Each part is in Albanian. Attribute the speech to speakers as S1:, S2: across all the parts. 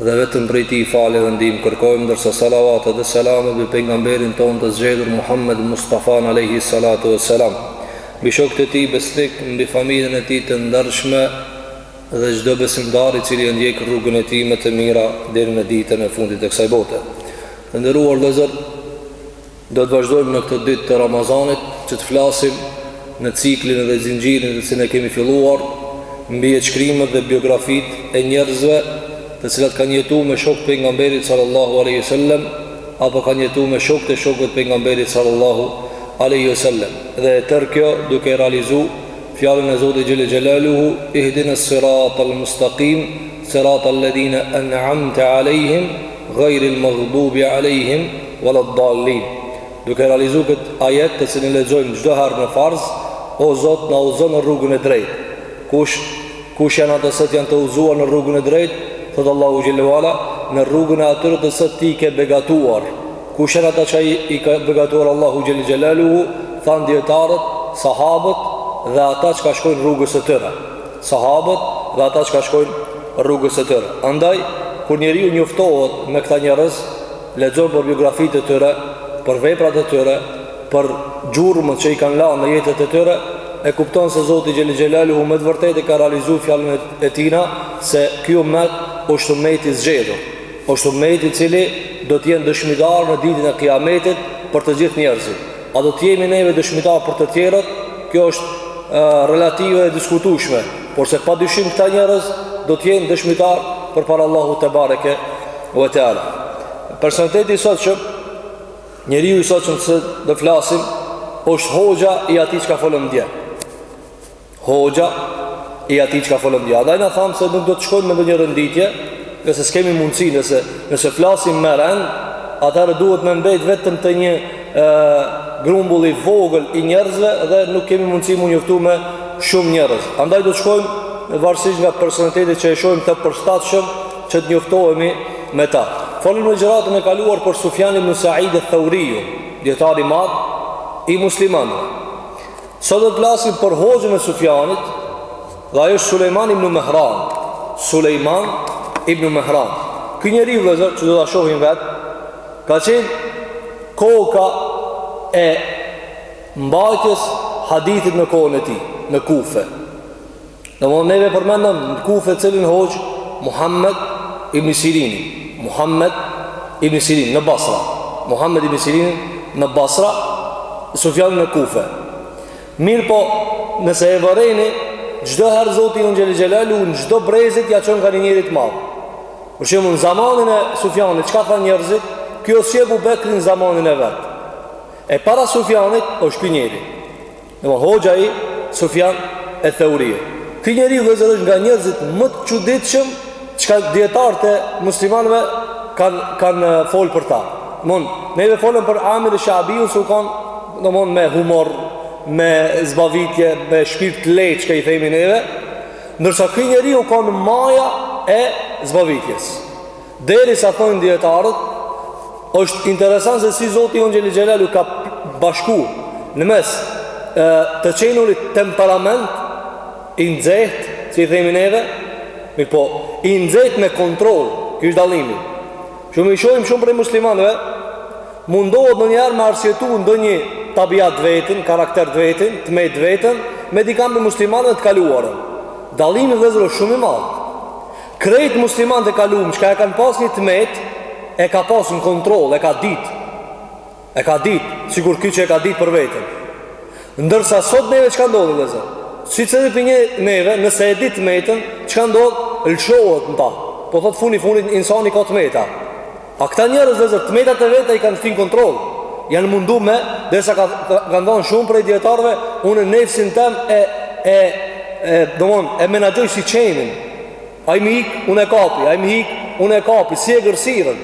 S1: Dhe vetëm prej Tij falje dhe ndihmë kërkojmë, ndërsa salavatet dhe selamet mbi pejgamberin tonë të zgjedhur Muhammed Mustafanë alejhi salatu ue selam, mbi shokët e tij besnikë, mbi familjen e tij të ndershme dhe çdo besimtar i cili e ndjek rrugën e tij me të mira deri në ditën e fundit të kësaj bote. Të nderuar vëllezër! Do të vazhdojmë në këto ditë të Ramazanit që të flasim në ciklin dhe zinxhirin të cilin e kemi filluar mbi jetëshkrimet dhe biografitë e njerëzve të cilat kanë jetu me shokët e pejgamberit sallallahu alaihi wasallam apo kanë jetu me shokët e shokëve të pejgamberit sallallahu alaihi wasallam dhe e tërë kjo duke realizu fjalën e Zotit xhel-le xhelaluhu ihdinas siratal mustaqim siratal ladina an'amta alaihim Ghairil maghdubi alejhim walad dallin Duke realizu këtë ajet të cilin lexojmë çdo herë në farz, O Zot, na udhëzo në rrugën e drejtë. Kush, kush janë ata çka janë të udhëzuar në rrugën e drejtë? Thotë Allahu xhel-le ue ala, në rrugën e atyre të cilët i ke begatuar. Kush janë ata që i ka begatuar Allahu xhel-le xhelaluhu? Thanë dijetarët, sahabët dhe ata çka shkojnë rrugës së tyre. Sahabët dhe ata çka shkojnë rrugës së tyre. Andaj, kur njeriu njoftohet me këta njerëz, lexon për biografitë e tyre, për veprat e tyre, për gjurmët që i kanë lanë në jetët e tyre, e kupton se Zoti xhel-le xhelaluhu me të vërtetë e ka realizu fjalën e tina se ky umet është umet i zgjedhur, është umeti i cili do t'jenë dëshmitar në ditën e kiametit për të gjithë njerëzit. A do të jemi neve dëshmitar për të tjerët? Kjo është e, relative e diskutushme, por se pa dyshim këta njerëz do të jenë dëshmitar përpara Allahut tebareke ve teala. Personaliteti i sotshëm, njeriu i sotshëm që do flasim, është hoxha i atij çka folëm dje. Hoxha i atij çka folëm dje Andaj na thamë se nuk do të shkojmë me ndonjë renditje Nëse s'kemi mundësi Nëse, nëse flasim me rend Atëherë duhet me mbet vetëm te një e, grumbull i vogël i njerëzve Dhe nuk kemi mundësi m'u njoftu me shumë njerëz Andaj do të shkojmë varësisht nga personalitetet që e shohim të përshtatshëm Që të njoftohemi me ta Folëm ligjëratën e kaluar për Sufjan ibnu Said eth-Theuriju Dijetar i madh i muslimanëve Sot do të flasim për hoxhën e Sufjanit dhe ai është Sulejman ibnu Mehran. Sulejman ibnu Mehran. Ky njeri vllezër që do ta shohim vetë, ka qenë koka e mbajtjes hadithit në kohën e tij, në Kufe. Domthon neve përmendëm në Kufe cilin hoxhë Muhammed ibn Sirin Muhammed ibn Sirin në Basra Muhammed ibn Sirin në Basra Sufjani në Kufe Mirëpo nëse e vëreni Çdo herë Zoti ynë xhele xhelaluhu në çdo brezi ia çon ka një njeri të madh Për shembull në zamanin e Sufjanit Çka thanë njerëzit Ky si Ebu Bekri në zamanin e vet E para Sufjanit është ky njeri Domthon hoxha i Sufjan e Theuriut. Ky njeri vëllezër është nga njerëzit më të çuditshëm çka dijetarët e muslimanëve kanë kanë fol për ta. Domthon neve folëm për Amir Shabiun se u kanë domthon me humor, me zbavitje, me shpirt të lehtë që i themi neve, ndërsa ky njeri u kanë maja e zbavitjes. Derisa thojnë dijetarët, është interesant se si Zoti ynë xhele xhelaluhu ka bashku në mes e, të qenurit temperament i nxehtë, si i themi neve, mirëpo, i nxehtë me kontroll, ky është dallimi. Shumë i shohim shumë prej muslimanve, mundohet ndonjëherë me arsyetu ndonjë tabiat të vetin, karakter të vetin, të metë të veten, me dikënd prej muslimanve të kaluarës. Dallimi vëllezër është shumë i madh. Krejt muslimanët e kalum çka e kanë pas një të metë E ka pas në kontroll E ka dit E ka dit Sikur ky që e ka dit për veten Ndërsa sot neve çka ndodh vëllezër Secili prej neve Nëse e dit të metën Çka ndodh Lëshohet në ta Po thot fundi fundit Insani ka të meta A këta njerëz vëllezër të metat e veta i kanë shti në kontroll. Janë mundu me, derisa ka kanë thënë shumë prej dijetarëve, unë nefsin tem e e e domthon e menaxhoj si qenin. Ai më ik, unë e kapi, ai më ik, unë e kapi, si egërsirën.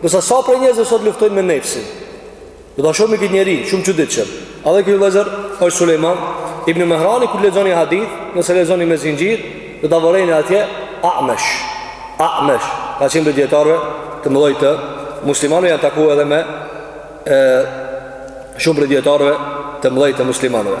S1: Ndërsa sa prej njerëzve sot luftojnë me nefsin. Do ta shohim këtë njeri shumë çuditshëm. Edhe ky vëllezër është Sulejman ibn Mehrani kur lexoni hadith, nëse lexoni me zinxhir, do ta vëreni atje Amesh. Amesh, ka qenë prej dijetarëve të mëdhenj të muslimanëve janë taku edhe me e, shumë prej dijetarëve të mëdhenj të muslimanëve.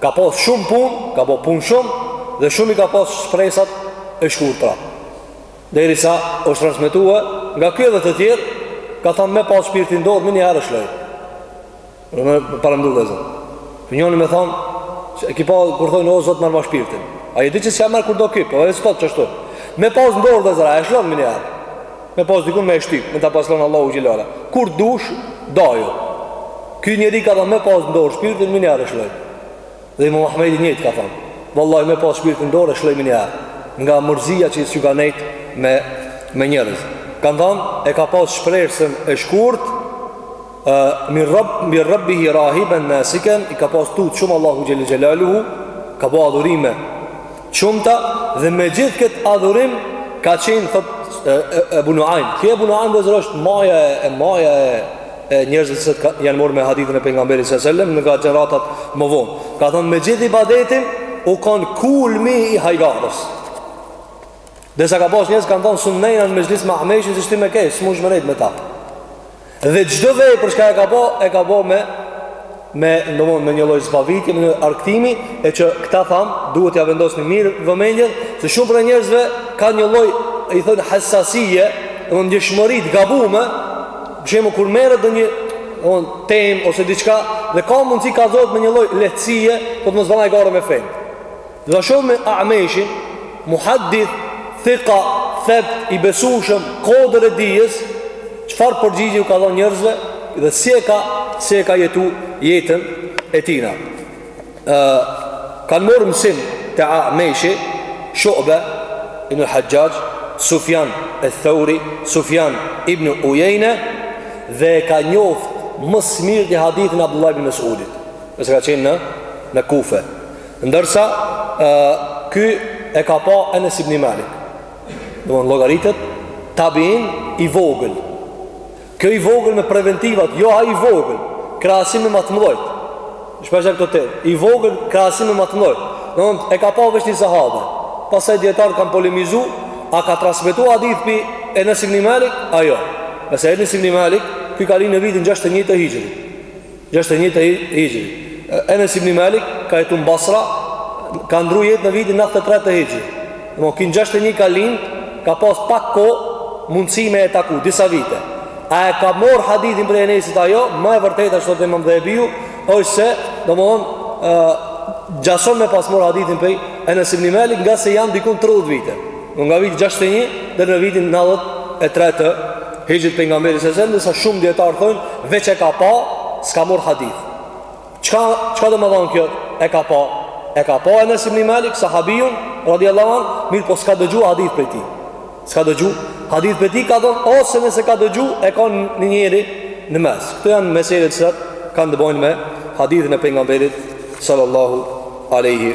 S1: Ka pas shumë punë, ka bo punë shumë dhe shumë i ka pas shpresat e shkurtra. Derisa është transmetu nga ky edhe të tjerë, ka thanë me pas shpirtin në dorë, menjëherë e shloj. Paramendo vëllezër. Njoni me thanë, e ki pa kur thojnë, o Zot merrma shpirtin. Ai di që s'ja merr kur do ky, po e s'pot që ashtu. Me pas në dorë vëllezër, a e shlon menjëherë. Me pas dikun me e shtyp, me ta pas lon Allahu xhelaluhu. Kur dush, dajo. Ky njeri ka thonë me pas në dorë shpirtin, menjëherë e shloj. Dhe imam Ahmedi njëjtë ka thonë. Vallahi me pas shpirtin në dorë e shloj menjëherë. Nga mërzia që s'ju ka nejt me, me njerëz. Kanë thonë, e ka pas shpresën e shkurt, min rab, min rabbihi rahiben nasiken, i ka pas tutë shumë Allahu xhele xhelaluhu, ka bo adhurime Xhuma dhe me gjithë këtë adhurim ka qenë thot Ebu Nuajm. Ky Ebu Nuajm dhe është maja e, e maja e, e njerëzve se ka, janë marrë me hadithin e pejgamberit s.a. sellem nga gjeneratat më vonë. Ka thonë me gjithë ibadetin u kanë kulmi i hajgarës. Dersa ka pas njerëz kanë thonë sun nejna në mexhlis me Ameshin se shti me qesh, s'mundsh me nejt me ta. Dhe çdo vepër çka e ka bo, e ka bo me me domthon me një lloj zbavitje, me një argëtimi e që këta tham duhet t'ia vendosni mirë vëmendjen se shumë prej njerëzve kanë një lloj i thojnë hasasie, ndjeshmëri të gabuar, për shembull kur merret ndonjë temë ose diçka dhe ka mundsi kallëzohet me një lloj lehtësie, po të mos bana hajgare me fenë. Do ta shohim A'meshin, muhaddith, thiqa, thebt, i besueshëm, kodër e dijes, çfarë përgjigje ju ka dhënë njerëzve dhe si e ka si e ka jetu jetën e tina. Ë kanë marrë mësim te A'meshi, Shu'be, Ibn al-Hajjaj, Sufjan al-Thauri, Sufjan ibn Uyeyne dhe e ka njoftë më së miri hadithin e Abdullah ibn Mes'udit, se ka qenë në në Kufe. Ndërsa ky e ka pa Enes ibn Malik. Domethënë llogaritet tabiin i vogël. Kjo i vogël me preventivat, jo ai i vogël, krahasim me ma të mdhojt. Shpeshherë këto i vogël krahasim me ma të mdhojt. Domethënë e ka pa veç një sahabe. Pastaj dijetarët kanë polemizu, a ka transmetu hadith pi Enes ibn Malik a jo? Ngase Enes ibn Malik, ky ka lind në vitin 61 të Hixhrit. Gjashtëdhjetë e një të hixhrit Enes ibn Malik ka jetu në Basra Ka ndru jetë në vitin 93 të hixhrit Domethonë ky në gjashtëdhjetë e një ka lind Ka pas pak kohë mundësi me e taku Disa vite A e ka mor hadithin prej Enesit a jo Ma e vërteta që thotë imam Dhehebiu është se domethonë Gjason me pas mor hadithin prej Enes ibn Malik Ngase janë dikun 30 vite Nga viti 61 deri në vitin 93 të hixhrit pejgamberit sellem, ndërsa shumë dijetarë thonë, veç e ka pa, s'ka mor hadith. Çka, çka do me thanë kjo? E ka pa. E ka pa Enes ibn Malik, sahabiun, radiallahu anhu, mirëpo s'ka dëgju hadith prej tij. S'ka dëgju hadith prej tij, ka thonë, ose nëse ka dëgju, e ka një njeri në mes. Këto janë meselet që kanë të bojnë me hadithin e pejgamberit, sallallahu aleyhi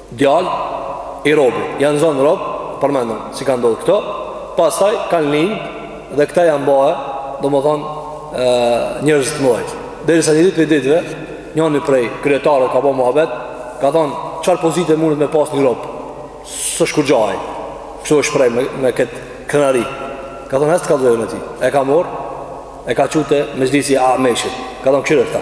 S1: Djal i robit, janë zonë rob, përmendëm, si kanë ndodh këto, pastaj kanë lind dhe këta janë ba, domethonë, njerëz të mdhojt. Derisa një ditë prej ditëve, njani prej kryetarëve ka bo muhabet, ka thonë, çfarë pozite mundet me pas një rob, se shkurxha, kështu është prej me, me këtë krenari. Ka thonë, ec t'kallxoj ty, e ka morë, e ka çu te mexhlisi i Ameshit, ka thonë, kqyre këta.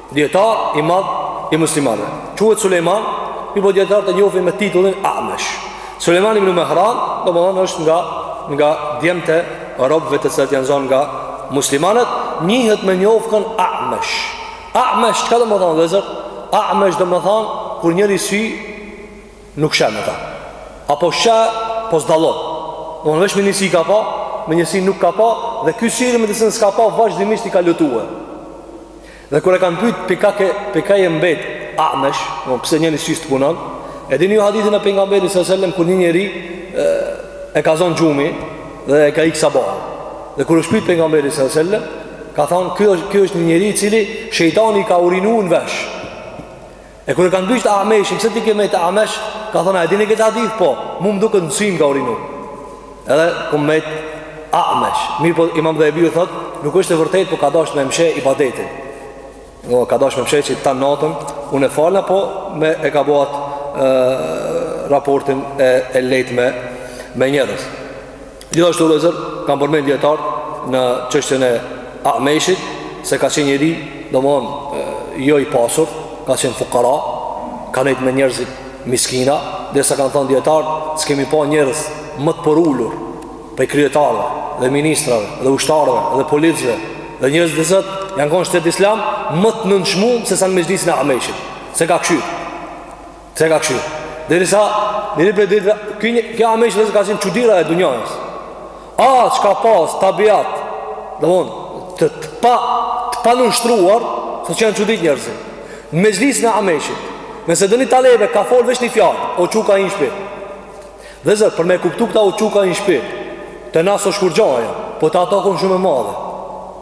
S1: Dijetar i madh i muslimanëve quhet Sulejman mirëpo dijetarët e njofin me titullin Amesh Sulejman ibn Mehran domethënë është nga Nga djemtë e robëve të cilët janë zonë nga muslimanët njihet me nofkën Amesh Amesh çka domethënë vllezër Amesh domethënë kur njëri sy nuk sheh me ta apo sheh po s'dallon domethënë veç me një sy ka pa me një sy nuk ka pa Dhe ky syri me të cilin s'ka pa vazhdimisht i ka lotue Dhe kur e kanë pyet pika ke pika je mbet amesh, domethon pse njëri sy s'të punon? E dini ju hadithin e pejgamberit sallallahu alajhi wasallam kur një njeri e, e ka zon gjumi dhe i ka ik sabahu. Dhe kur është pyet pejgamberi sallallahu alajhi wasallam, ka thënë ky është ky është një njeri i cili shejtani i ka urinu në vesh. E kur e kanë pyet Ameshin, pse ti ke met Amesh? Ka thonë, a dini këtë hadith? Po, mu më duket n'sy m'ka urinu. Edhe kum met Amesh. Mirëpo Imam Dhahebiu thotë, nuk është e vërtetë, po ka dasht me mshef ibadetin. Domethon ka dasht me mshef që tan natën, unë falna po me e ka bo atë raportin e, e lehtë me, me njerëz. Gjithashtu vëllezër, kanë përmend dijetarët në çështjen e Ahmeshit se ka qenë njeri, domethon jo i pasur, ka qenë fukara, ka nejt me njerëzit miskina, derisa kanë thënë dijetarët, s'kemi pa njerëz më të përulur prej kryetarëve dhe ministrave dhe ushtarëve dhe policëve dhe njerëz të cilët janë kon n'shtet islam më të nënçmuar se sa në mexhlisin e Ahmeshit. S'i ka kqyr. S'i ka kqyr derisa Njëri për ditë ky Ameshi vllezër ka qenë çudira e dunjasë aq ka pas tabiat domethon Të, të pa të panënshtruar sa që janë çudit njerëzit n'mexhlisin e Ameshit Nëse ndonjë talebe ka folë veç një fjalë o çu ka hi n'shpi vllezër për me kuptu këta o çu ka hi n'shpi te na s'osht kurgjo po te ata o kon shumë e madhe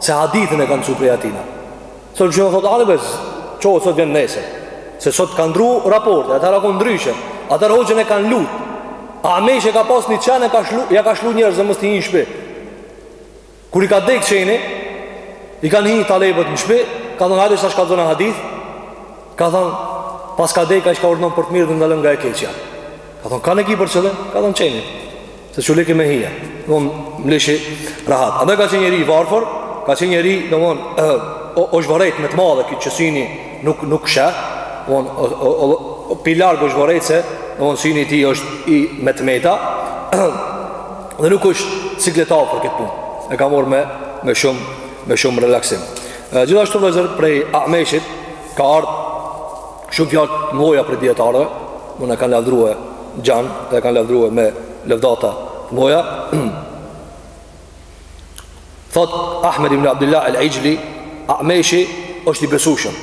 S1: Se hadithin e kanë msu prej atina Sot që i thotë talebes, çohet sot vjen nesër, se sot kanë ndru raportet, atëher o kon ndryshe, atëher hoxhën e kanë lut, Ameshi e ka pas një qen, ka shlu, ja ka shlu njerëzve mos t'i hijn n'shpi. Kur i ka dek qeni, i kanë hi talebet në shpi, ka thonë hajde tash kallxona hadith, ka thonë paska dek ai çka urdhnon për të mirë dhe ndalon nga e keqja. Ka thonë kon e ki për qëllim, ka thonë qeni. Se s'ju leke me hi domethon më leshi rahat Andaj ka që njeri i varfor Ka që njeri në më O, o shvarejt me të madhe Këtë që syni nuk, nuk sheh domethon o, o, o pi larg osht vërejt se domethon syni i tij është i me të meta Dhe nuk është sikletar për këtë punë e ka marr me, me shumë Me shumë relaksim. Gjithashtu vllezër prej Ahmeshit Ka ardhë Shumë fjalë të mëdha prej dijetarëve, më na kanë lavdrue gjan, dhe e kanë lavdrue me lëvdata të mëdha. Thot Ahmed ibn Abdullah al-Ixhli, Ameshi është i besueshëm.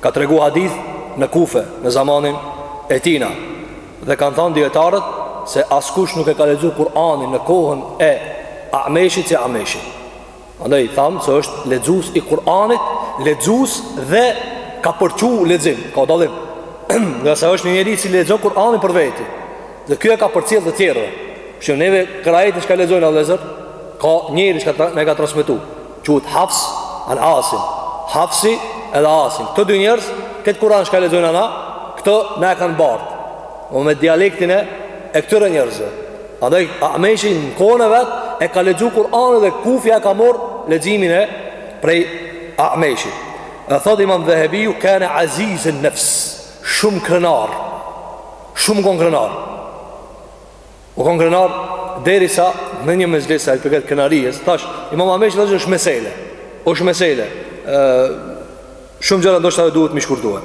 S1: Ka tregu hadith në Kufe në zamanin e tijna dhe kanë thënë dijetarët se askush nuk e ka lexu Kur'anin në kohën e Ameshit si Ameshi. Andaj thamë se është lexues i Kur'anit, lexues dhe ka përçu lexim, ka dallim. Ngase është një njeri i cili lexon Kur'anin për veti. Dhe kjo e ka përcjell te tjerët. Si neve kiraetin çka lexojmë vllezër ka njeri që na e ka transmetu. Quhet Hafs an Asim. Hafsi edhe Asim. Këto dy njerëz këtë Kur'an çka lexojmë na, këto na e kanë bart. O me dialektin e këtyre njerëzve. Andaj, Ameshi në kohën e vet e ka lexu Kur'anin dhe Kufja e ka morë leximin e prej Ameshit. E thot imam Dhehebiu, kane azizen nefs, shumë krenar, shumë u konë krenar. U konë krenar, derisa në një mexhlis, sa i përket krenarisë, tash, imam Ameshi tash është mesele, është mesele, e, shumë gjëra ndoshta duhet mi shkurtue.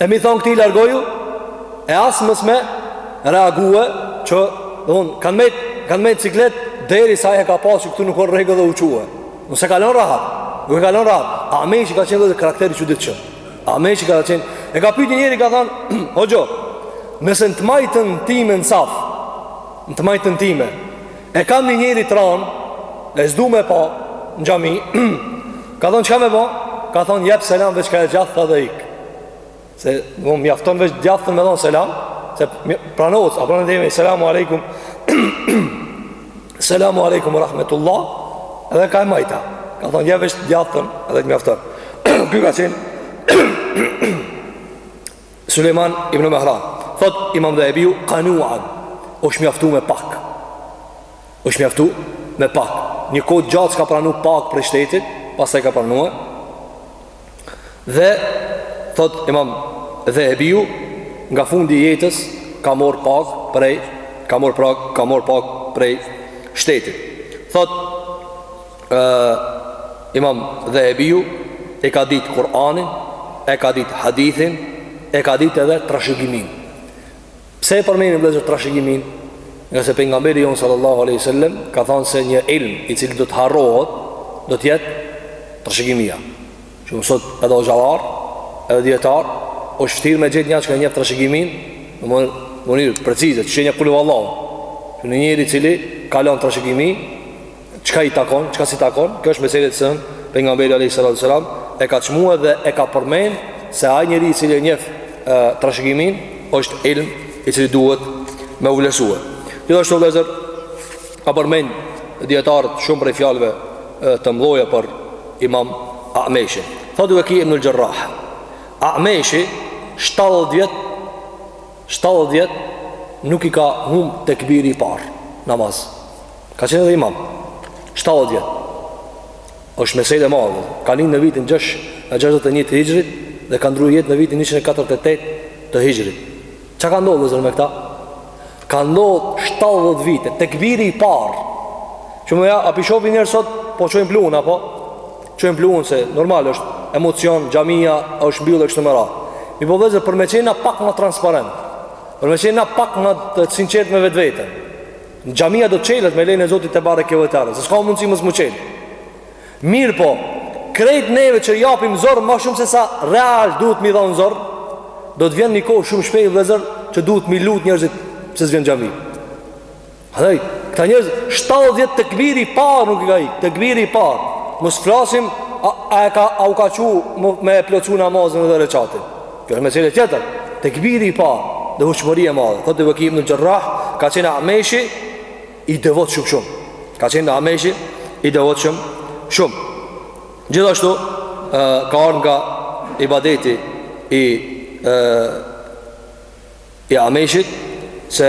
S1: E mi thonë këtij largoju E as mos me reague Që dhun, kanë me, kanë mbet siklet Derisa e ka pas që këtu nuk o në rregull dhe u çue Nuk se kalon rahat Nuk e kalon rahat Ameshi ka qenë dhe karakter i çuditshëm Ameshi ka qenë E ka pyt një njeri ka thonë Hoxhë Nëse në të majtën time në saf Në të majtën time E kam një njeri të ranë E s'du me pa në xhami Ka thonë çka me ba Ka thonë jep selam veç kah e djathta edhe ik Se më mjafton veç djathtën me dhonë selam Se pranohet A pranohet të themi selamu alaikum Selamu alaikum rahmetullah Edhe kah e majta Ka thonë jep veç djathtën dhe të mjafton Ky ka qenë Sulejman ibn Mehran Thot imam Dhehebiu Kanuan është mjaftu me pak është mjaftu me pak Një kohë t'gjatë s'ka pranu pagë prej shtetit Pastaj ka pranue Dhe Thot imam Dhehebiu Nga fundi i jetës Ka mor pak prej Ka mor pak Ka mor pak prej shtetit Thot Imam Dhehebiu E ka ditë Kur'anin E ka ditë hadithin E ka ditë edhe trashigimin Pse e përmendim vllezër trashigimin Ngase pengamberi jonë sallallahu aleyhi sallem Ka thanë se një ilm i cili do të harrohet Do të jetë trashigimia Që sot edhe hoxhallarë Edhe dijetarë O shtirë me gjet një çka njeh trashigimin Në mënyrë precize Që që një kullu Allah Që një njeri i cili ka lan trashigimin çka i takon, çka si takon, kjo është mesele të cilën Pejgamberi alejhi salatu ue selam, e ka çmue dhe e ka përmen, se ai njeri i cili e njef trashëgimin, është ilm i cili duhet me u vlesue. Gjithashtu vllezër, ka përmen dijetarët shumë prej fjalve të mdhoja për imam Ameshin. Thot Uekij ibnul Xherrah: Ameshi, 70 vjet, 70 vjet, nuk i ka hum tekbiri i parë, namaz. Ka qenë edhe imam 70 vjet. Është mesele e madhe. Ka lind në vitin 61 të Hixhrit dhe ka ndrru jetë në vitin 148 të Hixhrit. Çka ka ndodh vllezër me këta? Ka ndodhur 70 vite tekbiri i parë. Që më ja a p'i shoh pi njerëz sot, po çojnë pluhun apo? Çojnë pluhun se normal është emocion, xhamia është mbyllë e kështu me radhë. Mirëpo vllezër për me qenë pak ma transparent. Për me qenë pak ma të sinqertë me vetveten. Xhamia do të çelët me lejen e Zotit tebareke ue teala, se s'ka mundësi mos m'u çelë. Mirëpo, krejt neve që japim zo ma shumë se sa real duhet mi dhonë zo, do të vjen një kohë shumë shpejt vllezër që duhet mi lutë njerzit pse s'vijnë n'xhami. Hadej, këta njerz, 70 vjet tekbiri i parë nuk i ka ik, tekbiri i parë, mos flasim a, a, ka, a u ka çu me e plotsu namazin edhe rekatin. Kjo është mesele tjetër. Tekbiri i parë, dhe hyshmëri e madhe. Thotë Uekij ibn Xherrah, ka qenë Ameshi i devotshëm shumë. Ka qenë Ameshi i devotshëm shumë. Gjithashtu ë ka ardhur nga ibadeti i ë i Ameshit se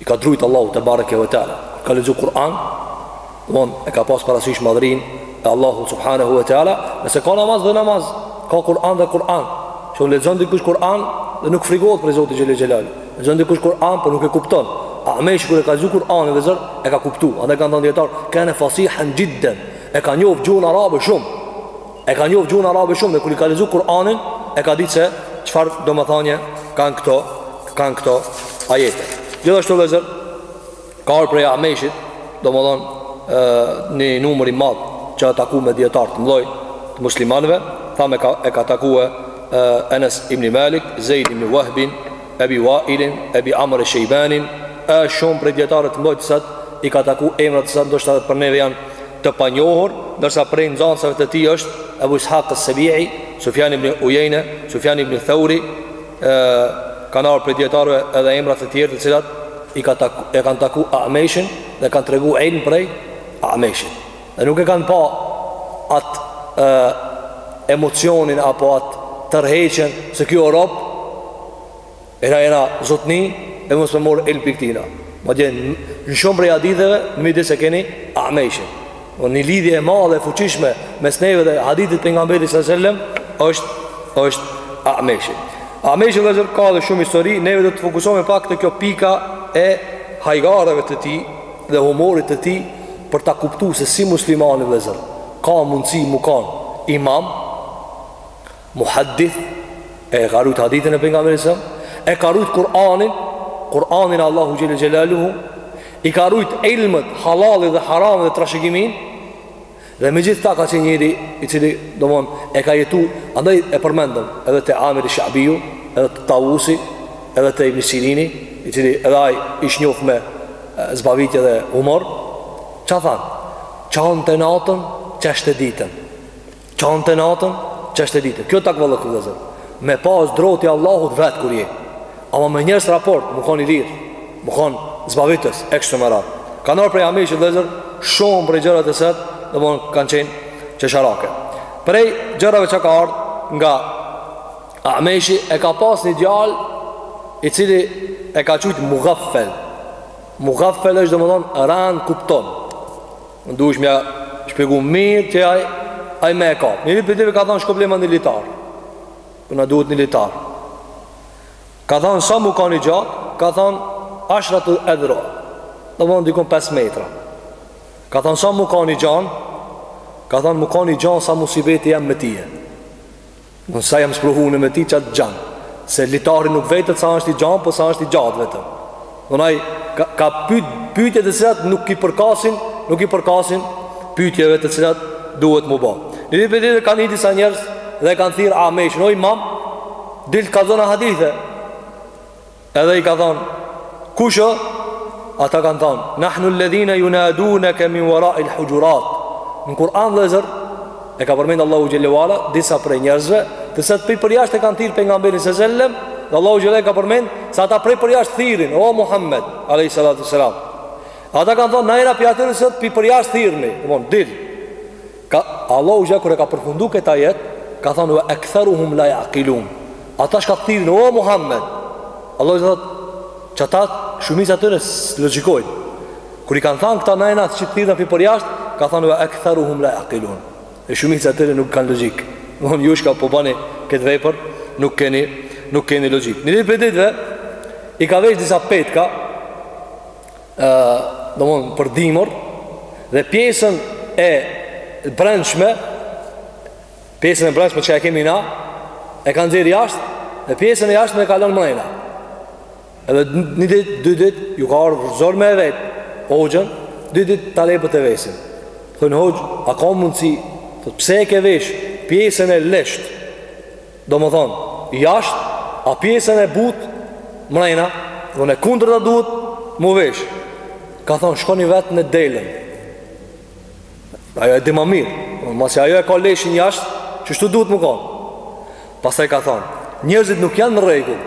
S1: i ka drujt Allahut tebareke ve teala kur ka lexu Kur'an dmth e ka pas parasysh madhrin e Allahut subhanahu ve teala se ka namaz dhe namaz ka Kur'an dhe Kur'an që unë lexon dikush Kur'an dhe nuk frigohet prej Zotit xhel-le xhelaluhu lexon dikush Kur'an por nuk e kupton Ameshi kur e ka lexu Kur'anin vllezër e ka kuptu andaj kanë thonë dijetarët kene fasihen xhidden e ka njofë gjuhën arabe shumë E ka njohë gjuhën arabe shumë dhe kur i ka lexu Kur'anin, e ka ditë se çfarë domethanie kanë këto, kanë këto ajete. Gjithashtu vllezër, ka ardh prej Ameshit, domethonë, një numër i madh që ka taku me dijetarë të mdhoj të muslimanve, thamë e ka, e ka takue Enes ibn Malik, Zejd ibn Vehbin, Ebi Vailin, Ebi Amr Esh-Shejbanin e shumë prej dijetarëve të mdhoj të cilët i ka taku emrat e të cilëve ndoshta edhe për neve janë të panjohur ndërsa prej nxanësve të tij është Ebu Is'hak Sebii, Sufjan ibn Ujejne, Sufjan ibn Theuri e, kanë ardh prej dijetarëve edhe emra të tjerë të cilat i ka taku, e kanë taku Ameshin dhe kanë tregu ilm prej Ameshit Dhe nuk e kanë pa atë e, emocionin apo atë tërheqjen se kjo o rob, era era zotni, e mos me morë ilm pi tina. Madje, në shumë prej haditheve, në midis e keni Ameshin. Një lidhje e madhe e fuqishme, mes neve dhe hadithit pejgamberit së sellem, është, është Ameshi. Ameshi vllezër ka dhe shumë histori, neve do të fokusohemi pak te kjo pika e hajgareve të tij dhe humorit të tij, për ta kuptu se si muslimani vëllazër ka mundësi m'u kon imam muhaddith e ka rujt hadithin e pejgamberit së sellem e ka rujt Kur'anin Kur'anin e Allahut xhele xhelaluhu i ka rujt ilmet hallallit dhe haramit dhe trashëgiminë Dhe megjithkëta ka qenë njeri i cili, domethonë, e ka jetu, andaj e përmendëm edhe te Amir Shabiu, edhe te Tawusi, edhe te Ibn Sirini, i cili edhe ai ish njoft me zbavitje dhe humor, ça thanë? Qante natën, qeshte ditën. Qante natën, qeshte ditën. Kjo takvallëku vllezër. Me pas dro pi Allahut vetë kur je. Ama me njerëz raport, m'u kon i lirë, m'u kon zbavitës, e kështu me radhë. Kanë ardh prej Ameshit vllezër, shumë prej gjërave të cilat domethonë kanë qenë qesharake. Prej gjërave që ka ardhë nga Ameshi, e ka pas një djalë, i cili e ka qujt mugaffel. Mugaffel është domethonë, ranë kupton. Duhesh me ja shpjegu mirë që ai, ai me e kap. Një ditë pi ditve ka thonë shko blema një litar. Po na duhet një litar. Ka thënë sa m'u kan i gjatë, ka thënë ashratu edhru. Domethonë dikun 5 metra. Ka thënë sa m'u kan i gjan, ka thënë m'u kan i gjan sa musibeti jem me tije. Don sa jam sprovu une me ty qaq gjan. Se litari nuk vetet sa është i gjan, po sa është i gjatë vetëm. Don ai ka, ka pyt pytje të cilat nuk i përkasin, nuk i përkasin pytjeve të cilat duhet m'u ba. Një ditë pi ditve kanë hi disa njerëz dhe e kanë thirr Ameshin, "O imam, dil kallzona hadithe." Edhe i ka thon, "Kush o?" Ata kanë thon, "Nahnu alladhina yunadunaka min wara'il hujurat." Në Kur'an vllezër E ka përmend Allahu xhele ve ala disa prej njerëzve, të cilët prej përjashtë e kanë thirr pejgamberin se sellem, dhe Allahu xhele ve ala ka përmend se ata prej përjashtë thirrin o Muhammed alayhi salatu selam. Ata kanë thonë na jena pi atyre se pi përjashtë thirrim, domethonë dil. Ka Allahu xhele ve ala kur e ka përfundu këtë ajet, ka thonë wa aktharuhum la yaqilun. Ata shka thirrin o Muhammed. Allahu thotë qata shumica e tyne s'logjikojnë. Kur i kanë thënë këta nëna që thirrin ty prej jashtë, ka thënë aktharuhum la yaqilun. E shumica e tyre nuk kanë logjik. Domthon ju çka po bani këtë vepër, nuk keni nuk keni logjik. Ni ditë prej ditëve i ka vesh disa petka ë domthon për dimër dhe pjesën e brendshme pjesën e brendshme që e kemi na e kanë nxjerr jashtë dhe pjesën e jashtme e ka lon mrejna Edhe një dit, dy dit, ju ka ardh zor me e vet hoxhën, dy dit talebët e vesin. Thojn hoxhë, a ka mundësi, thotë, pse e ke vesh pjesën e lesht, domethonë, jasht, a pjesën e but, mrejna, domethonë e kundërta duhet m'u vesh. Ka thonë, shkoni vetne delen. Ajo e di ma mirë. Masi ajo e ka leshin jashtë, qështu duhet me konë. Pastaj ka thonë, njerëzit nuk janë në rregull,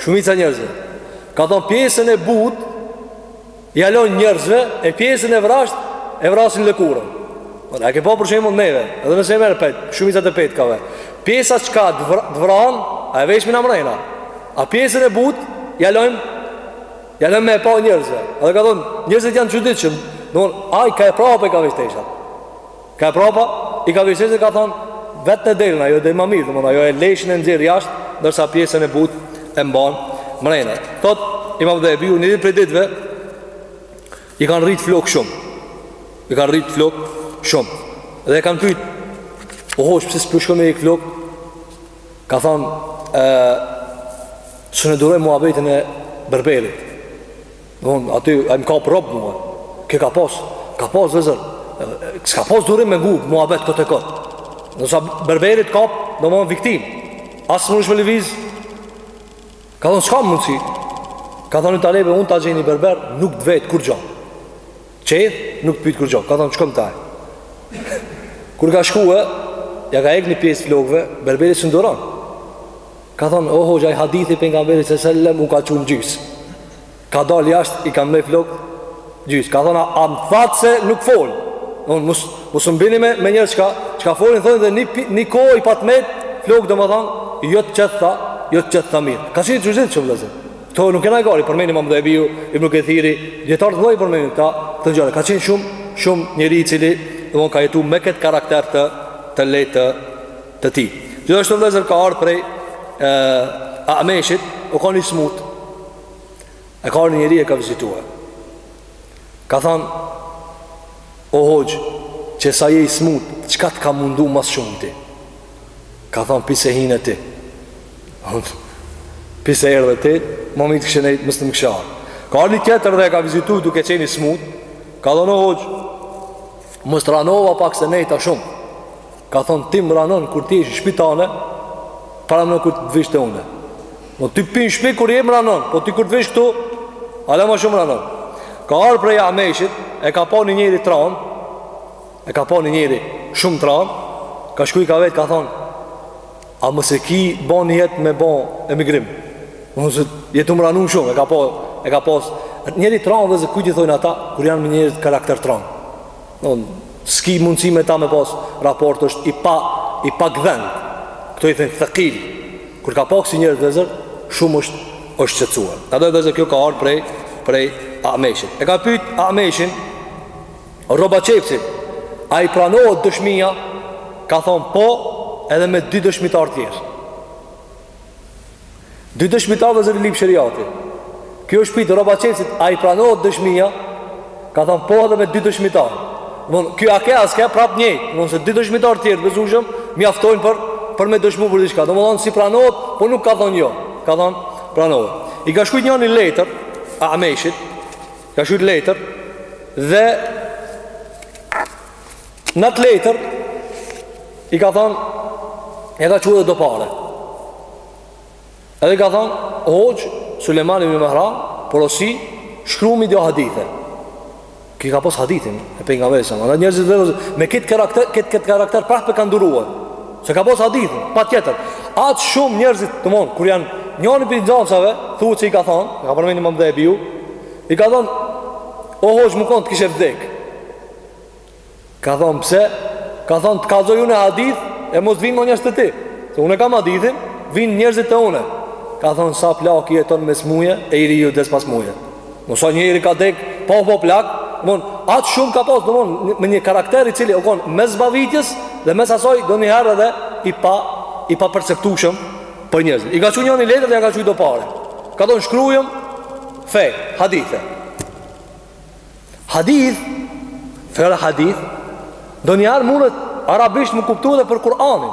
S1: shumica e njerëzve. Ka thonë, pjesën e but, ja lojn njerëzve, e pjesën e vrazhd, e vrasin lëkurën. A ke pa për shembull neve, edhe nëse e merr pet, shumicat e petkave. Pjesa çka të vran, a e veshmi na mrena. A pjesën e but, ja lojm njerëzve. Ja lëmë me e pa njerëzve. Edhe ka thonë, njerëzit janë çuditshëm. Domethon, ai ka e prapa i ka vesh teshat. Ka e prapa i ka vesh teshat, ka thonë, vetne delen, ajo e di ma mirë, domethon, ajo e leshin e nxjerr jashtë, ndërsa pjesën e butë e mban mrena. Thot, imam Dhehebiu, një ditë prej ditëve, i kanë rritë flokë shumë. I kanë rritë flokë shumë. Dhe e kanë pyt, o hoxhë, pse s'po shkon me i hek flokt? Ka thonë, e, s'un e duroj muhabetin e berberit. Domethonë, aty, ai më ka për robë mua. Ky ka pas, ka pas, vëllezër, s'ka pas durim me ngu muhabet kot e kot. Ndërsa berberi t'kap, domethonë viktim. As mundesh me lëviz. Ka thonë, s'ka mundësi. Ka thonë, ni talebe, unë ta gjej ni berber, nuk të vet kurgjo. Qejf nuk pyet kurgjo, ka thënë shkojm te ai. Kur ka shkue, ja ka hek një pjesë flokëve, berberi s'un duron. Ka thënë, o hoxha, ai hadithi Pejgamberit alejhi selam, u ka çu n'gjysë. Ka dalë jashtë, i ka met flokt, gjysë. Ka thënë, a më thatë se nuk folë. Domethonë, mos më bini me, me njerëz çka, çka folin, thënë dhe një, një kohë i pat met flokt, domethënë, jo të hekta, jo të hekta mirë. Ka qenë i çuditshëm vllezër. Këto nuk janë hajgare, i përmen Imam Dhehebiu, Ibn Kethiri, dijetarë të mëdhenj përmenin këto gjëra. Ka qenë shumë shumë njeri i cili domon ka jetuar me këtë karakter të të lehtë të, të tij. Gjithashtu vëllezër ka ardhur prej ë Ameshit, u kanë i smut. E ka ardh një njeri e ka vizituar. Ka thënë O hoxhë, që sa je i smut, çka të ka mundu mas shumti? Ka thonë pse hine ti Pse erdhe ti Më mirë t'kishe nejtë mos të më kishe ardhë Ka ardh një tjetër dhe e ka vizitu duke qenë i smut Ka thonë o hoxhë Mos t'ranova pak se nejta shumë Ka thonë ti më ranon kur t'jesh n'shpi tane Paramno kur të vish te une Mon ti pi n'shpi kur je më ranon Po ti kur të vish këtu Hala më shumë ranon Ka ardh prej Ameshit E ka pa një njeri t'ranë E ka pa një njeri shumë t'ran Ka shku i ka vetë ka thonë A mos e ki bo nijet me bo emigrim Se je tu më ranu shumë E ka po E ka pas Njeri t'ran vllezër kujt i thojnë ata Kur janë me njerëz të karakter t'ran Mon S'ki mundësi me ta me pas Raport është i pa I pagdhen Këto i thonë thekil Kur ka pa kësi njerëz vllezër Shumë është shqetësuar Në dojë vllezër kjo ka ardh prej Prej Ameshit E ka pyt Ameshin Rrobaqepësit, A i pranohet dëshmia? Ka thonë po, edhe me dy dëshmitarë tjerë. Dy dëshmitarë vllezër i lyp sheriati. Kjo është pytë Rrobaqepësit, a i pranohet dëshmia? Ka thonë po, edhe me dy dëshmitarë. Von, kjo a ke, a s'ke, prapë njëjtë. Von, se dy dëshmitarë tjerë, bezushëm, mjaftojnë për, për me dëshmu për diçka. Domethonë, s'i pranohet, po nuk ka thonë jo. Ka thonë, pranohet. I ka shkrujt njani letër, Ameshit, Ka shkrujt letër dhe në atë letër i ka thon e ka çu do pare. Edhe i ka thon Hoxh Sulejman ibn Mehran, porosi shkrumi do hadithe. Ky ka pas hadithin e pejgamberit sa. Ata njerëzit vetë me këtë karakter, këtë këtë karakter prapë kanë duruar. Se ka pasë hadithin, patjetër Aq shumë njerëzit domon Kur janë njani prej nxansave Thuhet që i ka thonë E ka përmen imam Dhehebiu I ka thonë O hoxhë me konë të kishe vdek Ka thonë pse Ka thonë të kallxoj une hadith E mos vijnë ma njerëzit te ti Se unë e kam hadithin Vijnë njerëzit te une Ka thonë sa plaki jeton mas muje E i riu des pas muje Mon sa njeri ka dek, pa u bo plak, mon, aq shumë ka pas, domon, me një karakter i cili u kon mes zbavitjes dhe mes asaj donjëherë edhe i pa i paperceptueshëm për njerëzit. I ka çu njani letër dhe ja ka çu do pare. Ka thënë shkruajm fe, hadithe. Hadith, fjala hadith, donjëherë mundet arabisht me kuptu edhe për Kur'anin.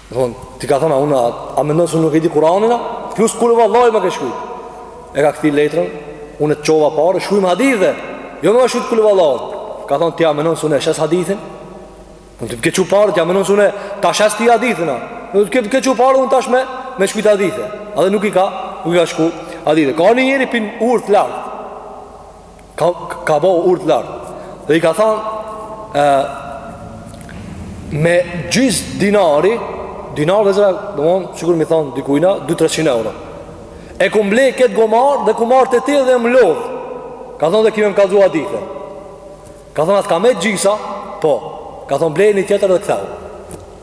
S1: Thon, ti ka thënë unë, a mendon se unë nuk e di Kur'anin? Plus kul huvallahu më ke shkru. E ka kthy letrën, unë të çova pare, shkruajmë hadithe. Jo me shkru kul huvallahu. Ka thon ti a mendon se unë e shes hadithin? Unë të ke çu pare, ti a mendon se unë ta shes ti hadithin? Unë të ke çu pare unë tash me me shkru hadithe. Edhe nuk i ka, nuk i ka shkru. A dhe ka një njeri pin urth lart. ka ka bo urt lart dhe i ka thon ë me gjys dinari dinari domethënë domthon sikur mi thon dikujna 2-300 euro e kum ble kët gomar dhe kum ardh te ti dhe jem lodh ka thon dhe ki me më kallzu hadithe ka thon a t'ka met gjysa po ka thon bleje ni tjetër dhe kthehu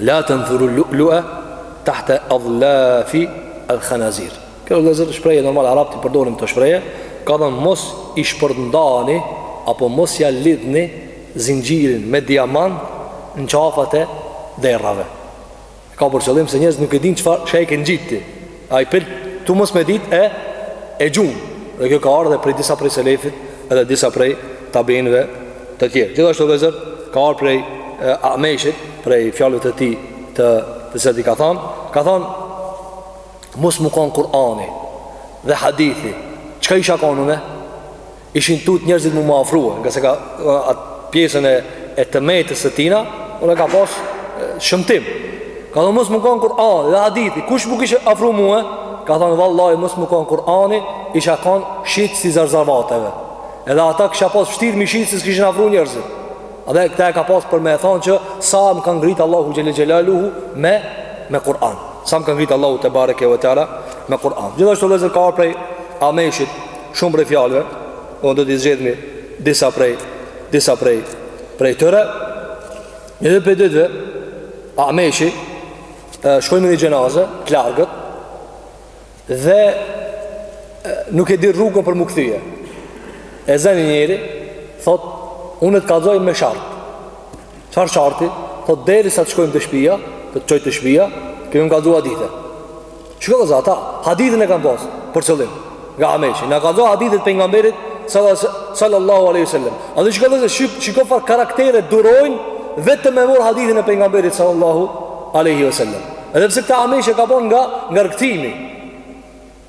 S1: La tenthuru lu'lu'a Tahte adhlaf al-khanazir Kjo domethënë shpreje normal Arabt i përdorin kto shprehje Ka thanë mos i shpërndani Apo mos ja lidhni Zinxhirin me diamant Në qafat e derrave Ka për qëllim se njerëzit nuk e din çfarë i ke nxënë ti Hiq bile ktu mos me dit e e gjum. Dhe kjo ka ardhur prej disa prej selefit edhe disa prej tabiinëve të tjerë. Gjithashtu vllezër ka ardhur prej Ameshit, prej fjalëve të tij të të cilat i ka thënë, ka thënë mos me kan Kur'ani dhe hadithi. Çka isha kan unë? ishin tut njerëzit mu më afrua, ngase atë pjesën e, e të metës së tina, e ka pas shëmtim. Ka thonë, mos me konë Kur'ani dhe hadithi, kush m'u kish afru mue? Ka thonë, vallahi, mos me konë Kur'ani, isha konë shitës i zarzavateve. Edhe ata kisha pas vështirë m'i shit se s'kishin afru njerëzit. Edhe këta e ka pas për me e thonë që sa më ka ngritë Allahu Xhel-le Xhelaluhu me, me Kur'an. Sa më ka ngritë Allahu tebareke ve teala me Kur'an. Gjithashtu vllezër ka ardhë prej Ameshit, Shumë prej fjalëve, do t'i zgjedhim disa prej disa prej prej tyre. Një ditë prej ditëve, Ameshi, shkoi në një xhenaze, të largët, dhe nuk e di rrugën për me u kthy. E ze një njeri, thot, unë të kallzoj me shart. Çfarë sharti? Thotë derisa të shkojmë te shtëpia, të çoj te shtëpia, ke me më kallzu hadithe. Shiko vëlla se ata hadithin e kanë pas për qëllim. Nga Ameshi, na kallzo hadithet e pejgamberit sallallahu alaihi wasallam. Edhe shiko vëlla se shiko çfarë karaktere durojn vetëm me e marr hadithin e pejgamberit sallallahu alaihi wasallam. Edhe pse këta Ameshi e ka bo nga ngarkimi.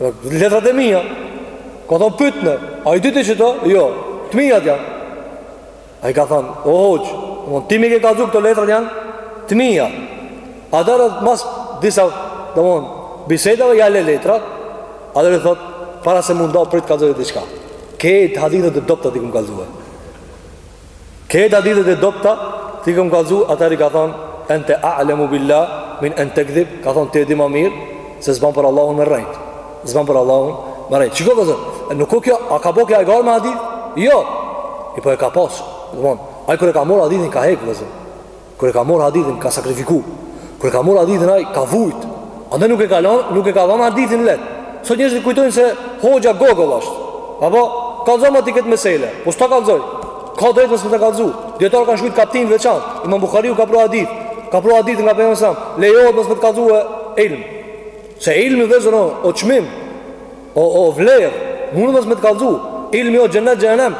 S1: Letrat e mija Ka thonë pytne A i di ti qito? Jo Të mijat jan Ai ka thonë O hoxhë Ti m'i ke kallzu kto letrat janë Të mijat Atëherë mas disa Domthon Bisedave ja le letrat Atëherë thot Para se m'u nda prit t'kallzoj diçka Këto hadithet e dobta t'i kum kallzu Këto hadithet e dobta t'i kam kallzu atëherë ka thon ente a'lamu billah min an takdhib ka thon ti e di më mirë se s'ban për Allahun me rrejt s'ban për Allahun me rrejt shiko vllezër nuk kjo a ka bo hajgare me hadith jo po e ka pas domthon ai kur e ka marr hadithin ka hek vllezër Kur e ka marr hadithin, ka sakrifiku. Kur e ka marr hadithin ai ka vujt. Andaj nuk e ka lan, nuk e ka dhan hadithin lehtë. Sot njerëzit kujtojnë se hoxha Google është. Apo kallzoma ti këtë mesele. Po s'ta kallzoj. Ka drejtë mos me ta kallzu. Dijetarët kanë shkrujt kaptinë veçant. Imam Buhariu ka pru hadith. Ka pru hadith nga pejgamberi sa. Lejohet mos me të kallzu ilm. Se ilmi vëllezër o çmim. O o vlerë, mundet mos me të kallzu, ilmi o xhenet xhehenem.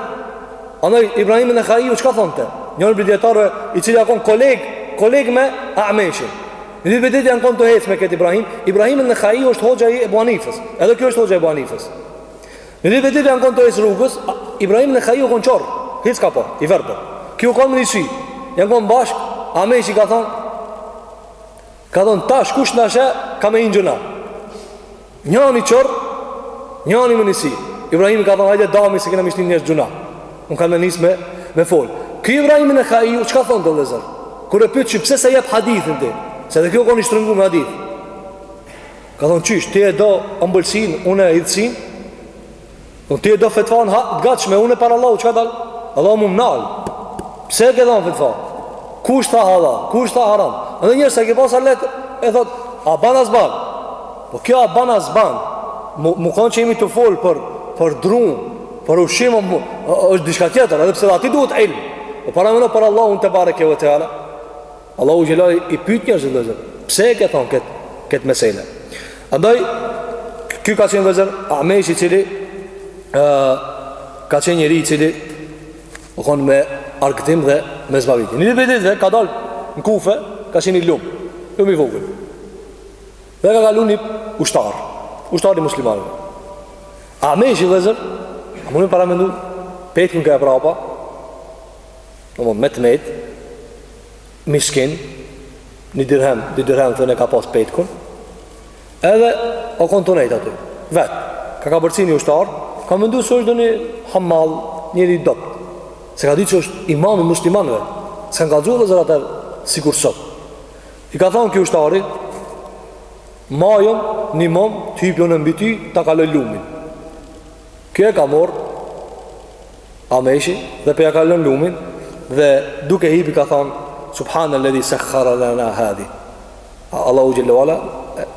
S1: Andaj Ibrahim en-Nehaiu çka thonte? Njëri prej dijetarëve i cili u kon koleg, koleg me Ameshin. Në një vend janë kon tu ecë me këtë Ibrahim. Ibrahim en-Nehaiu është hoxha i Ebu Hanifës. Edhe ky është hoxha i Ebu Hanifës. Në një vend janë kon tu ecë rrugës, Ibrahim en-Nehaiu u kon qorr, hiç s'ka pa, i verbët. Ky u kon me ni sy. Janë kon bashkë, Ameshi ka thon, Ka thonë, tash kush na sheh, ka me ingjëna. Njani qorr, njani me ni sy. Ibrahimi ka thonë, hajde dami se kena me i shti njerëzit n'gjynah. Unë kanë me nisë me, me folë. Ky Ibrahim en-Nehaiu, çka ka thonë vëllezër? Kur e pytshin pse s'e jep hadithin ti? Se edhe ky u kon i shtrëngu me hadith. Ka thonë, qysh, ti e do ambëlsinë, une idhësinë? Unë ti e do fetvanë të gatshme, une para Allahut që ka dalë, Allahu mu më nalë. Pse e ke dhonë fetvanë? Kush tha hallall, kush tha haram? Edhe njerëz s'e ke pas lehtë, e thot, a ban a s'ban? Po kjo a ban a s'ban? M'u, m'u kon që jemi tu folë për, për drunë, për ushqim, është diçka tjetër, edhe pse edhe aty duhet ilm. Po paramendo për Allahun tebareke ve teala. Allahu xhele ve ala i pyt njerëzit vëllezër Pse e ke thonë këtë kët mesele Andaj Ky ka qenë vëllezër Ameshi i cili e, Ka qenë njeri i cili U kon me argëtim dhe me zbavitje Një prej ditëve ka dalë në Kufe Ka qenë ni lum Lum i vogël Dhe ka kalu një ushtar Ushtar i muslimanëve Ameshi vëllezër A mun me paramendu Petkun ka e prapa Në mund me të metë miskin, një dirhem, dy dirhem o n'e ka pas petkun, edhe o kon tu nejt aty, vetë, ka kapërcy një ushtar, ka mendu se është do një hamall, njeri dopë, s'e ka ditë që është imam i muslimanve, s'e kanë kallzu vllazër atëherë, sikur sot. I ka thonë ky ushtari, majëm, nimom, të hypi unë mbi ty, ta kaloj lumin. Kjo e ka morë Ameshi dhe po ia po kalon lumin dhe duke hip i ka thonë Subhane ledhi sekhara lena hadha Allahu xhele ve ala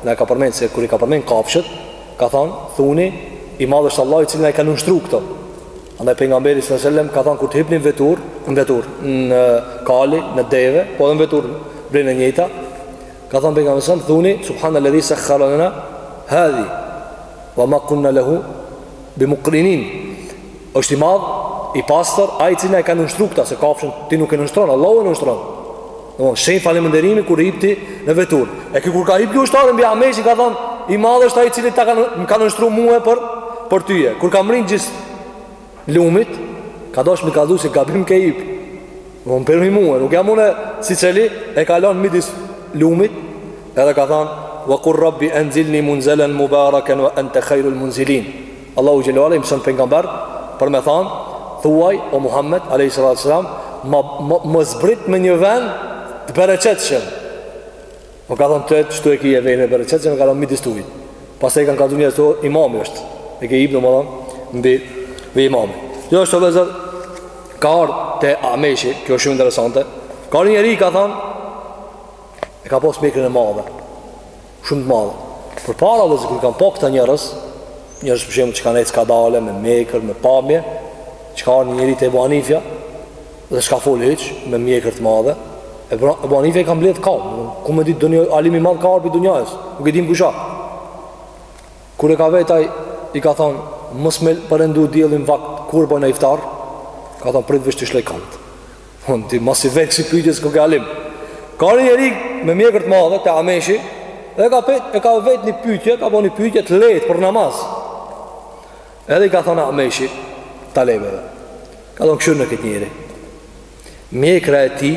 S1: na ka përmenë se kur i ka përmenë kafshët ka thonë thuni i madh është Allahu i cili na i ka nënshtru këto Andaj pejgamberi se sellem ka thonë kur të hipni vetur në vetur në kali në deve po dhe në vetur bre e njëjta ka thonë pejgamberi se sellem thuni Subhane ledhi sekhara lena hadha Wa ma kunna lahu bimuqrinin. Është i madh, i pastër, ai i cili na e ka nënshtru këta se kafshën ti nuk e nënshtron, Allahu e nënshtron. Është shenjë falënderimi kur i hip ti në veturë. E ky kur ka hipë ushtari mbi Ameshin ka thënë i madh është ai i cili ta ka më ka nënshtru mua për për tyje. Kur ka mrri në gjysë lumit, ka dashtë me i kallzu që gabim ke hip, më më përmi mue, nuk jam unë si qeli, e ka lanë midis lumit, edhe ka thanë, ve kul rabbi enzilni munzelen mubaraken ve ente khejrul munzilin. Allahu xhel-le ve ala e mëson Pejgamberin, për me thanë, thuaj, o Muhammed, a.s. Më, më, më zbrit në një vend të bereqetshëm, Më ka thonë qetu e ke venin e bereqetshëm, më ka thonë midis ujit. Pastaj kanë kallzu njerëz të imami është. E ke ibn Omar mbi mbi imam. Jo është edhe ka ardhur te Ameshi, kjo është shumë interesante. Ka ardh një njeri ka thonë e ka pas mjekrën e madhe. Shumë të madhe. Përpara dhe sikur kanë po këta njerëz Njerëz për shembull që kanë e cka dale Me mjekër, me pamje Që ka ardh një njeri te Ebu Hanifja Dhe s'ka fol hiç me mjekër të madhe. Ebu Hanifja i ka mbledh kamt. Ku me ditë ndonjë alim i madh ka ardh pi dunjasë. Nuk e dim kush është. Kur e ka vet ai i ka thon mos me perëndu dielli vakt kur bën iftar. Ka thon prit veç t'i shtrij kamt. Hon ti mos i vekshi pyetjes ku ka alim. Ka një njeri me mjekër të madhe te Ameshi, e ka pet, e ka vet një pyetje, ka bën një pyetje të lehtë për namaz. Edhe i ka thonë Ameshi, talebeve, ka thonë kqyrne këtë njeri. Mjekra e tij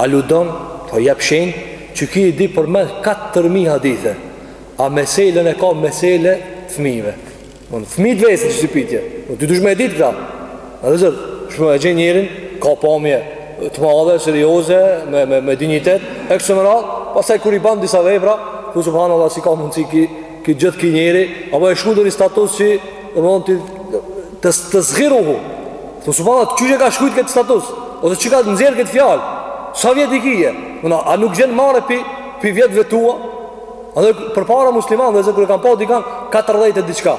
S1: aludon, po jep shenjë, që ky i di përmi 4.000 hadithe, a meselen e ka mesele t'fmive. Unë, fmitë vesin qësi pytje, unë, ti duhesh me e ditë këta. A dhe zërë, shumë e gjen njerin, ka pamje, të madhe, serioze, me, me, me dignitet, e kështu me radhë, pastaj kur i banë disa vepra, thu subhanallah si ka mundësi ky, Ky gjithë ky njeri Apo e shkrun ndonjë status që domethonë të Të, të zgjiru hu Thu subhanallah Qysh e ka shkrujt këtë status Ose qysh e ka nxjerrë këtë fjalë Sa vjet i kije Domethonë, A nuk t'vjen marre pi, pi vjetëve tua Edhe përpara musliman Dhe se kur e kam pa dikan 40 e diçka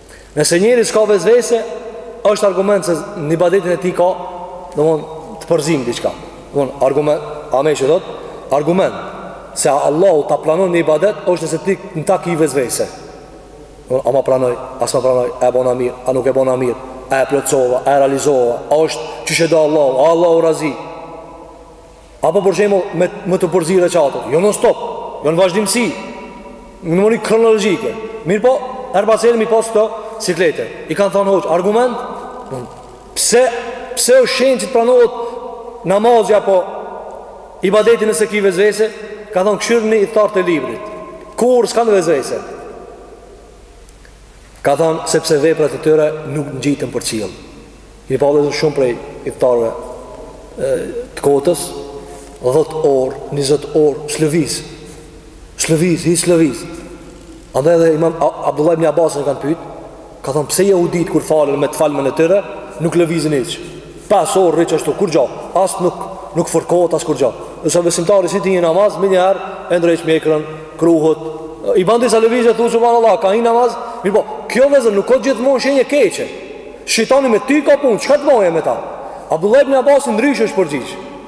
S1: Nëse njeri s'ka vesvese, është argument se në ibadetin e tij ka, domethonë të përzim diçka. Domethonë, argument, Ameshi thotë, argument, se Allahu ta pranon një ibadet, është nëse ti në ta ki vesvese. Domethonë, a ma pranoj, a s'ma pranoj, a e bona mirë, a nuk e bona mirë, a e plotësova, a e realizova, a është qysh e do Allahu, a Allahu razi. Apo për shembull me, me të përzi reqatet Jo non stop, jo në vazhdimësi Në mënyrë kronologjike Mirëpo, herë pas herë me i pas këto siklete I kanë thonë hoxhë, argument Pse, pse është shenjë që të pranohet Namazi apo ibadeti nëse ki vezvese Ka thonë kshyrni ithtarët e librit Kurrë s'kanë vezvese Ka thënë sepse veprat e tyre nuk ngjiten për qiell. Një pa vëllezër shumë prej ithtarëve të kotës 10 orë, 20 orë, s'lëviz. S'lëviz, hiç s'lëviz. Andaj edhe Imam Abdullah ibn Abbas e kanë pyet, ka thënë pse jehuditë kur falen me të falmen e tyre, nuk lëvizin hiç. Pesë orë rri qështu, kurgjo, as nuk, nuk fërkohet as kurgjo. Ndërsa besimtari si t'hin në namaz, menjëherë, e ndreq mjekrën, kruhet, i ban disa lëvizje, thu subhan Allah, ka hi në namaz, mirëpo, kjo vëllezër nuk o gjithmonë shenjë e keqe. Shejtani me ty ka punë, çka të boje me ta? Abdullah ibn Abbas ndryshe është përgjigj.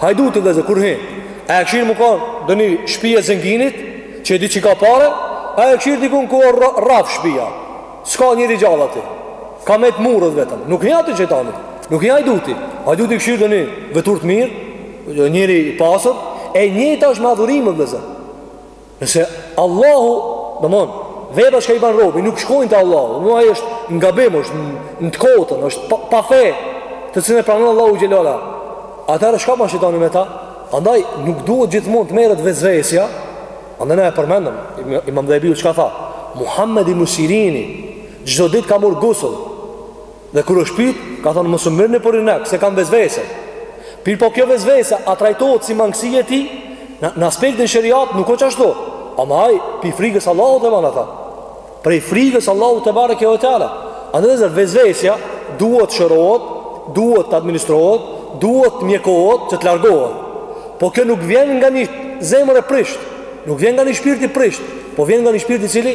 S1: Hajduti vëllezër, kur hi A e kshyr mos ka ndonjë shpi e zenginit Që e di që ka pare A e kshyr dikun ku o rrafsh shpija S'ka njeri gjallë aty Ka met muret vetëm Nuk hin aty shejtani Nuk hin hajduti Hajduti kshyr ndonjë veturë të mirë Njeri i pasur E njëjta është me adhurimet vëllezër Nëse Allahu, domethonë, veprat çka i ban robi nuk shkojnë te Allahu. Nuk ai është në gabim, është në të kotën, është pa, pa fe, të cilën e pranon Allahu xhelle ve ala. Atëherë çka ma shejtani me ta? Andaj nuk duhet gjithmonë të merret vezvesja. Andaj na e përmendëm, Imam Dhehebiu çka tha? Muhamed ibnu Sirini çdo ditë ka marr gusull. Dhe kur është pyet, ka thënë mos më merrni për yrnek, se kam vezvese. Mirëpo kjo vezvese a trajtohet si mangësi e tij? Në, në aspektin sheriat nuk është ashtu. Ama ai pi frikës Allahut e ban ata. Prej frikës Allahut te bareke ve teala. Andaj vëllezër vezvesja duhet shërohet, duhet të administrohet, duhet të mjekohet, që të largohet. Po kjo nuk vjen nga një zemër e prisht, nuk vjen nga një shpirt i prisht, po vjen nga një shpirt i cili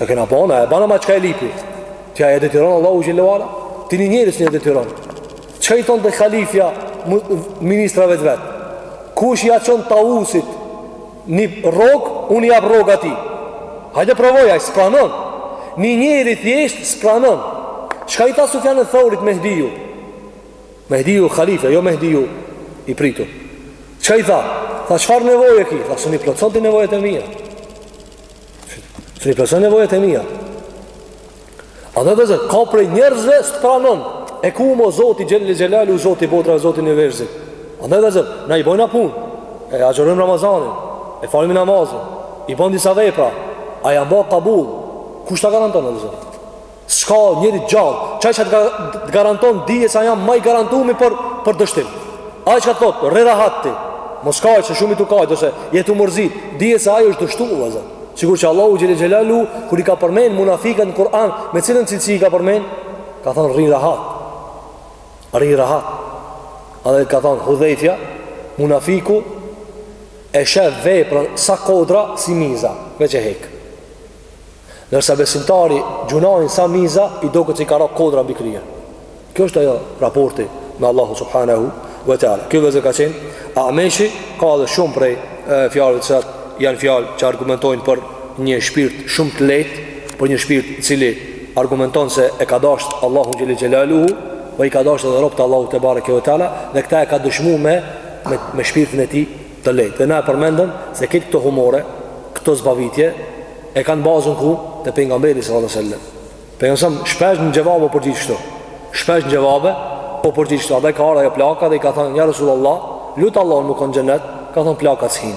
S1: E kena bo na, e bana ma çka e lypi Ti a e detyron Allahun xhelle ve ala Ti një njeri që një detyron Çka i thonte halifja Ministrave të vet Kush ia çon Tausit Një rrogë, unë i jap rrogë atij Hajde provoje, s'pranon Një njeri i thjeshtë s'pranon Çka i tha Sufjan eth Theurit Mehdiu Mehdiu halifja, jo Mehdiu i pritur Çka i tha? Tha çfarë nevoje ki? Tha s'mi plotson ti nevojat e mia S'mi plotson nevojat e mia Andaj vëllezër Ka prej njerëzve s'të pranon E ku ma Zoti xhelle xhelaluhu Zoti i botrave, Zoti i universit Andaj vëllezër Na i bojmë na punë E agjërojmë Ramazanin E falim namazin I bojmë disa vepra A janë bërë kabul Kush ta garanton vëllezër S'ka njeri gjallë, çaj që të garanton dije se jam ma i garantumi për, për dështim. Ai çka të thotë, rri rahat ti, mos kaj se shumë je tu kajt, ose je tu u mërzit, dije se ai është dështu, vllezër. Sikur që Allahu xhele xhelaluhu, kur i ka përmen munafikët në Kur'an, me cilën cilësi i ka përmen, ka thonë rrinë rahat. Rrinë rahat. A dhe ka thonë Hudhejfja, munafiku, e shef veprën sa kodra si miza, veç e hek. Ndërsa besimtari gjynahin sa miza, i doket se i ka ra kodra mbi krye. Kjo është ajo raporti me Allahu Subhanehu ve teala. Kjo vllezër ka qenë, Ameshi, ka edhe shumë prej fjalëve të cilat janë fjalë që argumentojnë për një shpirt shumë të lehtë, për një shpirt i cili argumenton se e ka dasht Allahun xhele xhelaluhu, po i ka dasht edhe robt e Allahut tebareke ve teala, dhe këta e ka dëshmu me, me, me shpirtin e tij, Të lehtë. Dhe na e përmendëm se këto, këto humore, këto zbavitje, e kanë bazën ku? Te Pejgamberi salallahu alejhi ve selem. Shpesh në xhevabe u përgjigj kështu. Shpesh në xhevabe u përgjigj kështu. Dhe ka ardh ajo plaka dhe i ka thënë, ja Resulullah, lute Allahun me kon n'xhenet, ka thënë plaka s'hin.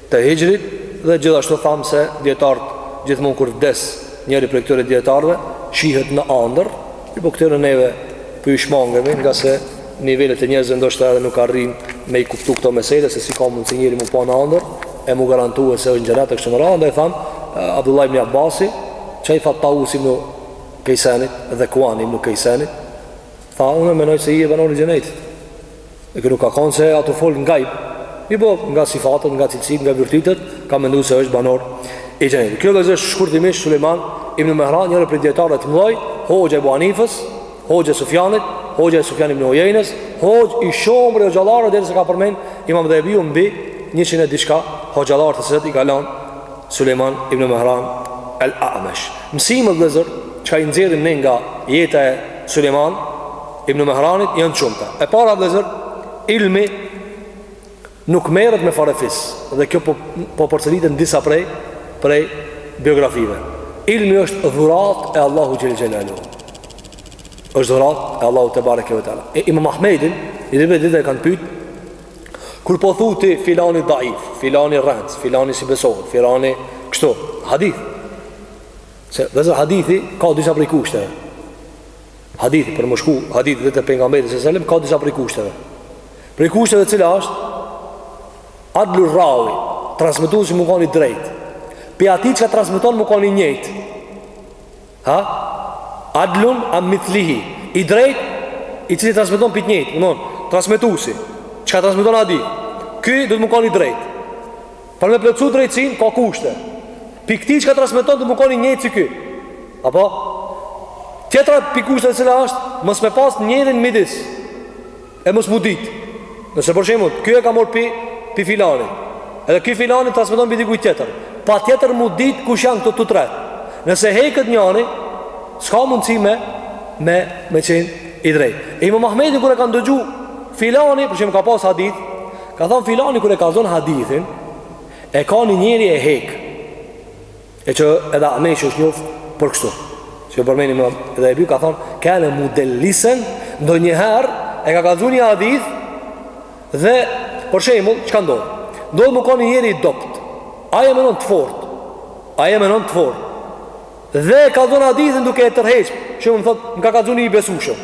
S1: Të Hixhrit dhe gjithashtu thamë se dijetarët gjithmonë kur vdes njëri prej këtyre dijetarëve shihet në ondërr, mirëpo këtyre neve po ju shmangemi nga se nivelet e njerëzve ndoshta edhe nuk arrijnë me i kuptu këto mesele se si ka mundësi njëri mu pa në andërr e mu garantue se është n'xhenet e kështu me radhë, andaj thamë eh, Abdullah ibn Abbasi, ç'i tha Tausit ibn Kejsanit dhe Kuani ibn Kejsanit, tha unë mendoj se je banor i xhenetit. E kjo nuk ka kon se ai po fol nga gajbi, mirëpo nga sifatet, nga cilësit, nga virtytet Ka mendu se është banor i xhenetit Kjo vllezër është shkurtimisht Suleiman Ibn Mehran njëri prej dijetarëve të mdhoj Hoxha i Ebu Hanifes, Hoxha i Sufjanit Hoxha i Sufjan Ibn Ujejnes Hoxhë i shumë prej hoxhallarëve Derisa ka përmen imam Dhehebiu mbi Një qind e diçka hoxhallarë të cilët i ka lon Suleiman Ibn Mehran El Amesh Mësimet vllezër çka i nxjerrim ne nga jeta e Suleiman Ibn Mehranit janë shumta E para vllezër, ilmi nuk merret me farefis Dhe kjo po, po përsëritet në disa prej, prej biografive Ilmi është dhurat e Allahut xhele xhelaluhu është dhurat e Allahut tebareke ve teala E imam Ahmedin, një dite e kanë pyt Kur po thua ti filani daif, filani rrenc, filani s'i besohet, filani kështu, hadith Se vllezër hadithi ka disa prej kushteve Hadithi, për me shku hadithi deri te Pejgamberi alejhi selam, ka disa prej kushteve. Prej kushteve cila është, adlu rravi, transmetusi mu kon i drejt. Pi atij çka transmeton mu kon i njëjt. Ha? Adlun an mithlihi. I drejt, i cili transmeton pi t'njëjtit. Domethënë, transmetusi çka transmeton hadith. Ky duhet mu kon i drejt. Për me plotsu drejtsinë, ka kushte. Pi ktij çka transmeton du me kon i njëjtë si ky. Apo? Tjetra pi kushteve cila është, mos me pas njërin midis. E mos m'u dit. Nëse për shembull, ky e ka morr pi, pi filani. Edhe ky filani transmeton pi dikuj tjetër. Patjetër m'u dit kush janë këto të tre. Nëse heket njani, s'ka mundësi me, me, me qenë i drejtë. E imam Ahmedin kur e kanë dëgju filani, për shembull ka pas hadith, Ka thënë filani kur e kalxon hadithin, e ka një njeri e hek. E qe edhe Ameshi që është njoft për kështu. Që e përmen imam Dhehebiu ka thënë, kane mudel-lisen, ndonjëherë e ka kalxu një hadith, dhe për shembull, çka ndodh? Ndodh mun ka një njeri i dobt. Ai e menon të fort. Ai e menon të fort. Dhe e kalxon hadithin duke e tërheqë. Që me thonë, më ka kalxu një i besueshëm.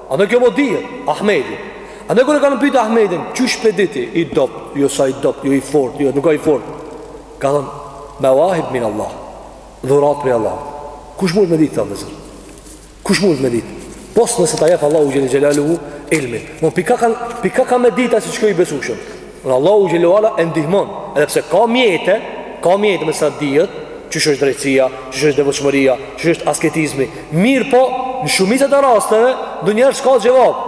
S1: Andaj kjo po dihet, Ahmedi. Andaj kur e kanë pyetur Ahmedin, qysh pe di ti i dobt, jo s'a i dobt, jo i fort, jo nuk a i fort. Ka thënë, "Mewahib min Allah." Dhuratë prej Allahut. Kush mund me ditë këtë vllezër? Kush mund me ditë? Pos nëse ta jep Allahu xhel-le xhelaluhu ilmin. Ma pi ka kanë pi ka kanë me ditë a osht ky i besueshëm. Por Allahu xhel-le ve ala e ndihmon, edhe pse ka mjete, ka mjete me sa dihet, qysh është drejtësia, qysh është devotshmëria, qysh është asketizmi. Mirëpo, në shumicën e rasteve, ndonjëherë s'ka xhevap.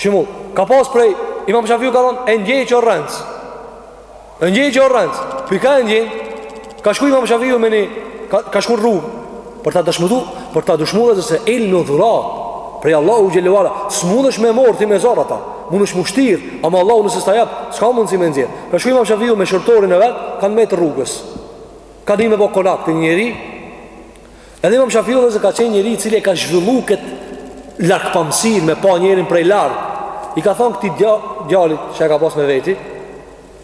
S1: Shembull, ka pas prej Imam Shafiu ka thonë e ndjej që o rrenc. E ndjej që o rrenc. Pi ka e ndjej? Ka shku imam Shafiu me një, ka, ka shku rrugë, për ta dëshmu, për ta dëshmu vllezër se ilmi o dhuratë, prej Allahut xhel-le ve ala, s'mundesh me morrë ti me zor ata, mundesh m'u shtirë, ama Allahu nëse s'ta jep, s'ka mundësi me nxjerrë. Ka shku imam Shafiu me shërbtorin e vet, kanë met rrugës. Kanë hi me bo konak te një njeri, edhe imam Shafiu vllezër ka qenë njeri i cili e ka zhvillu këtë largpamsinë me pa njerin prej larg. I ka thonë këtij djalit që e ka pas me veti,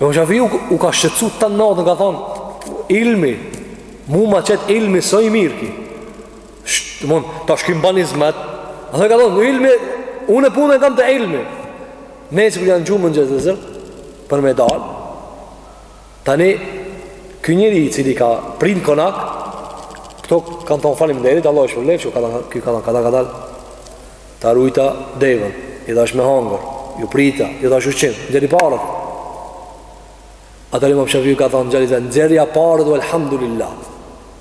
S1: Imam Shafiu u ka shqetsu tan natën, ka thonë, ilmi, mu ma qet ilmi s'o i mirë ky. Shtë, mund, ta shkim ban hizmet. Atëherë ka thonë, ilmi, unë e punë e kam te ilmi. Nesër kur janë çu në mëngjes vllezër, për me dalë. Tani, ky njeri i cili ka prit n'konak, këto kanë thonë faleminderit, Allahu të shpërbleftë, ka thonë, kadal, kadal, Ta rujta deven, i dhash me hangër, ju prita, ju dhash ushqim, nxirri paret. Atëher imam Shafiu ka thonë djalit nxirrja paret elhamdulillah.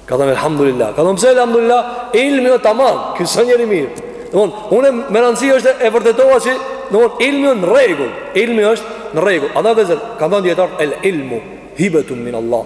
S1: Ka thonë elhamdulillah. Ka thonë pse elhamdulillah, ilmi o tamam, ky s'o njeri i mirë. Domethënë, ne me rëndësi është e vërtetova që, domethënë, ilmi o në rregull, ilmi është në rregull. Andaj vllezër, kanë thonë dijetarët, el ilmu, hibetun min Allah.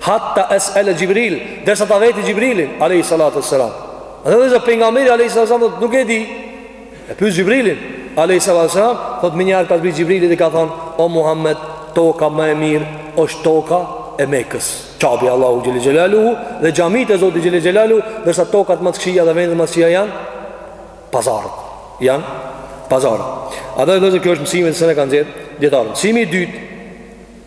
S1: Hatta es'ele Gjibril, derisa ta veti Gjibrilin, alayhi salatu wassalam. Dhe vëllazër pejgamberi alayhi salatu wassalam nuk e di. E pyet Gjibrilin, alayhi salatu wassalam, thot menjëherë ka zbrit Gjibrili dhe ka thon, o Muhammed, toka më e mirë është toka e Mekës. Qabja Allahut xhel xelalu dhe xhamit e Zotit xhel xelalu, derisa tokat më të këqija dhe vendet më të këqija janë pazaret. Janë pazaret. Ado vëllazër kjo është mësimi që e kanë nxjerrë dijetarët. Mësimi i dytë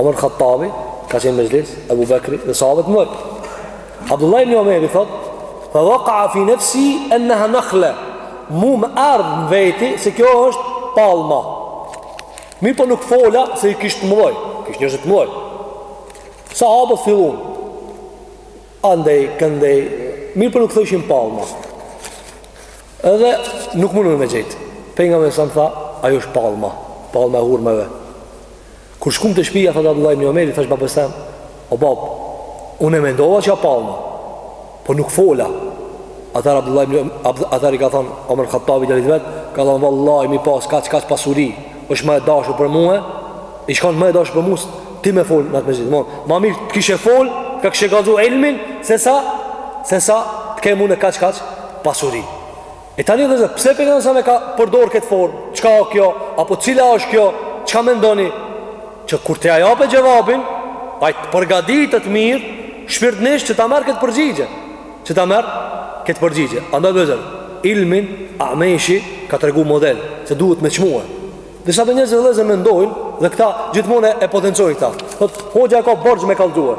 S1: Omer Khattabi, ka qenë mexhlis, Ebu Bekri dhe sahabët të mëdhenj. Abdullah ibn Omeri thot, "Fa waqa'a fi nafsi annaha nakhla." Mu më ardh në veti se kjo është palma. Mirëpo nuk fola se kishte të mëdhoj, kishte njerëz të mëdhoj. Sahabët fillun, andej, këndej, mirëpo nuk thojshin palma. Edhe nuk mundën me gjetë. Pejgamberi a.s. tha, ajo është palma, palma e hurmeve. Kur shkum te shpija, thot Abdullah ibn Omeri, thash babës tem, o babë, unë e mendova që a palma, po nuk fola. Atër Abdullah ibn Atër i ka thonë, Omer Khattavi djalit vet, ka thonë, vallaj, me i pas, kaq, kaq pasuri, është më e dashë për mue, ish kanë më e dashë për mu se, ti me folë në atë mexhlis. Ma mirë të kishe folë, ta kishe kallzu ilmin, se sa, se sa të kem une kaq, kaq pasuri. E tani vëllazër, pse pejgamberi a.s. e ka përdor këtë formë? Çka o kjo? Apo cila është kjo? Çka mendoni? Që kur t'ja jape xhevabin, ai të përgatitët mirë, shpirtnisht që ta merr këtë përgjigje. Që ta merr këtë përgjigje. Andaj vëllazër, ilmin Ameshi ka tregu model se duhet me çmue. Disa prej njerëzve vëllazër mendojnë dhe këta gjithmonë e potencojnë këta. Thotë, hoxha e ka borxh me kallëzuar.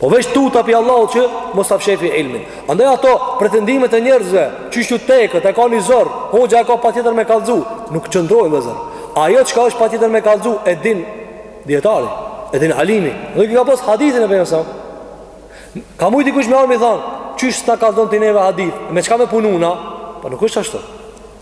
S1: Po veç tuta pi Allahu që mos ta fshefi ilmin. Andaj ato pretendimet e njerëzve, qysh ju teket, e ka një zor, hoxha e ka patjetër me kallxu, nuk qëndrojn, vëllazër. Ajo çka është patjetër me kallxu e din dijetari, e din alimi. Dikush ka pas hadithin e pejgamberit a.s. Ka mujt dikush me ardh me i thon, qysh s'na kallxon ti neve hadith, me çka me punu na? Po nuk është ashtu.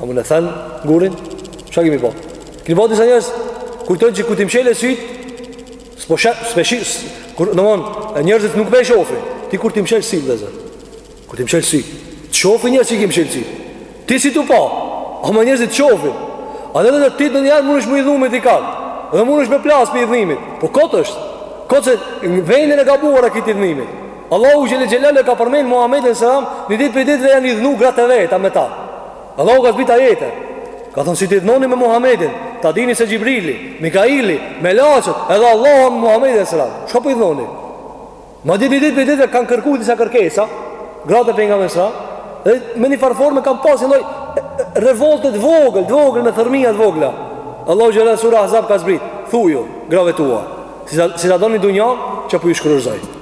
S1: A mun e then gurin, ça ke me i bo? Kini pa disa njerëz, kujtojnë që kur t'i mshele syt, s'po shë, s'pe shi, kur, mon, njerëzit nuk pe shofin, ti kur t'i mshele syt, vëllazër, kur t'i mshele syt, të shofin njerëz që ki mshele syt, ti s'i tu pa, ama njerëzit të shofin, a dhe dhe dhe ti ndonjëherë mund ësh me u idhnu me dikan, dhe mund është me plasë pi idhnimit, po kotë është, kotë se vendin e ka gabuar atij idhnimi, Allahu xhelle xhelalu e ka përmend Muhamedit selam, një ditë prej ditëve janë idhnu gratë e veta me ta. Allahu ka zbrit ajete. Ka thënë si të idhnoni me Muhamedit, ta dini se Xhibrili, Mikaili, melaçet, edhe Allahu me Muhamedit selam. Çka po idhnoni? Ma ditë ditë për ditë kanë kërku disa kërkesa, gratë e Pejgamberit selam, dhe me një farë forme kanë pas ni lloj revolte t'vogël, vogël me thërmija t'vogla. Allahu xhelle n'suren Ahzab ka zbrit, thuju, grave tua, si ta, si ta doni dunjanë, qe pra po ju shkurorëzoj.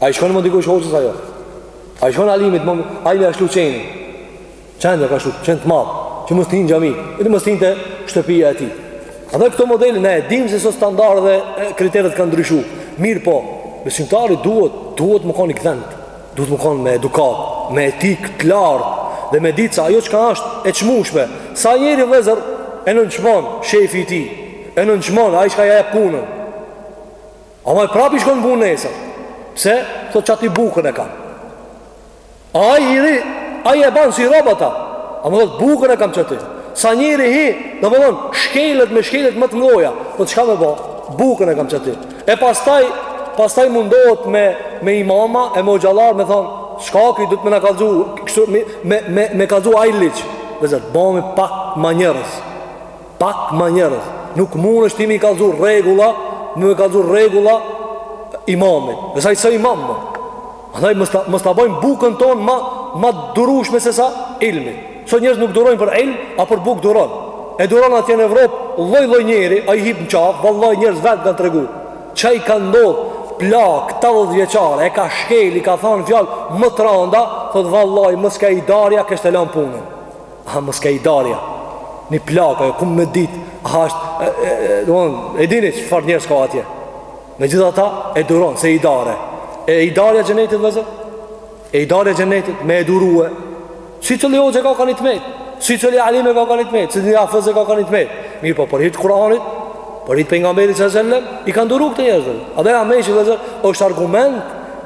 S1: A i shkon më dikush hoxhës, a jo? A i shkon alimit më... Ai me shlu qenin? Qenin ja ka shlu, qen të madh, që mos t'hinë n'xhami, edhe mos t'hinë te shtëpia e tij. Andaj këto modele, ne e dimë se sot standardet dhe kriteret kanë ndryshu. Mirëpo, besimtari duhet, duhet me konë i gdhentë, duhet me konë me edukatë, me etikë të lartë, dhe me ditë se ajo çka ka është e çmushme. Sa njeri vëllezër e nënçmon shefi i tij, e nënçmon ai çka ja jep punën, Ama e prap i shkon n'punë nesër. Pse? Thot qaty bukën e kam. Ai, ai, ai e ban si rob ata. Ama thot bukën e kam qaty. Sa njeri hin, domethënë, shkelet me shkeljet ma të mdhaja. Po thot çka me bo? Bukën e kam qaty. E pastaj, pastaj mundohet me, me imama e me hoxhallarë me thonë, qaky duhet me na kallzu, kështu, me, me, me, me kallzu ai liqë. Vëllezër, t'bahemi pak ma njerëz. Pak ma njerëz Nuk mund është timi i kallzu rregulla, me i kallzu rregulla imamit Derisa ai asht imam Andaj mos ta bojmë bukën tonë ma, ma durushme se sa ilmi Sot njerëz nuk durojnë për ilm A për bukë duron E duron atje në Evropë Lloj-lloj njeri Ai hip në qafë Vallahi njerëz vetë kanë tregu Ça i ka ndodhë plakë tetëdhetëvjeçare, e ka shkel, i ka thanë fjalë më të randa, thotë vallahi, mos ke idarja, kesh t'e lanë punën. A mos ke idarja. Ni plaka, jo ku me ditë. Ha është, domthon, e dini çfarë njerëz ka atje. Megjithatë, e duron se idare. E idarja xhenetit, vëllezër. E idarja xhenetit me e durue. Secili hoxhë ka ka ni të metë. Secili alim e ka ka ni të metë. Secili hafëz ka ka ni të metë. Mirëpo, për hir të Kur'anit, për hir të Pejgamberit selam, i kanë duru këta njerëz. Andaj Ameshi, vëllezër, është argument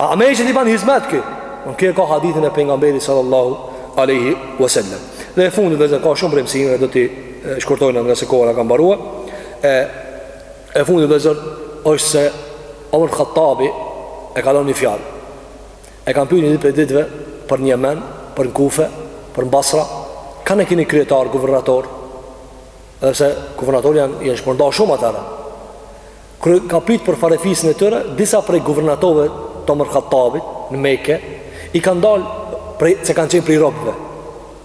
S1: Ameshit i ban hizmet kë? Në kje ka hadithin e Pejgamberit sallallahu aleyhi wasallam. Dhe e fundit vëllezër ka shumë mësime dhe do t'i shkurtojmë ngase kohën e kam mbaruar. E, e fundit vëllezër është se Omar Hattabi e ka një fjalë. E kanë pyt një ditë prej ditëve për n'Jemen, për në Kufe, për në Basra. Kan e kini kryetar, guvernator, edhe se guvernator janë, janë shpërnda shumë atëherë. Kur ka pyt për farefisin e tyre, disa prej guvernatorëve të Omer Khattabit në Mekë i ka dalë se kanë qenë prej robëve.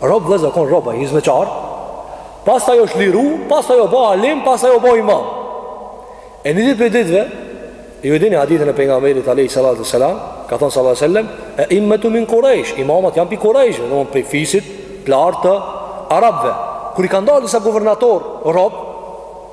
S1: Rob, domethanë rob, hyzmeqar. Pastaj o liru, pastaj o ba alim, pastaj o ba imam. E një ditë prej ditëve, ju e dini hadithin e pejgamberit alayhi salatu sallam, ka thënë sallallahu alaihi wasallam, e immatu min quraish, imamat janë prej quraish, prej fisit të lartë të arabëve. Kur i ka dalë disa guvernator rob,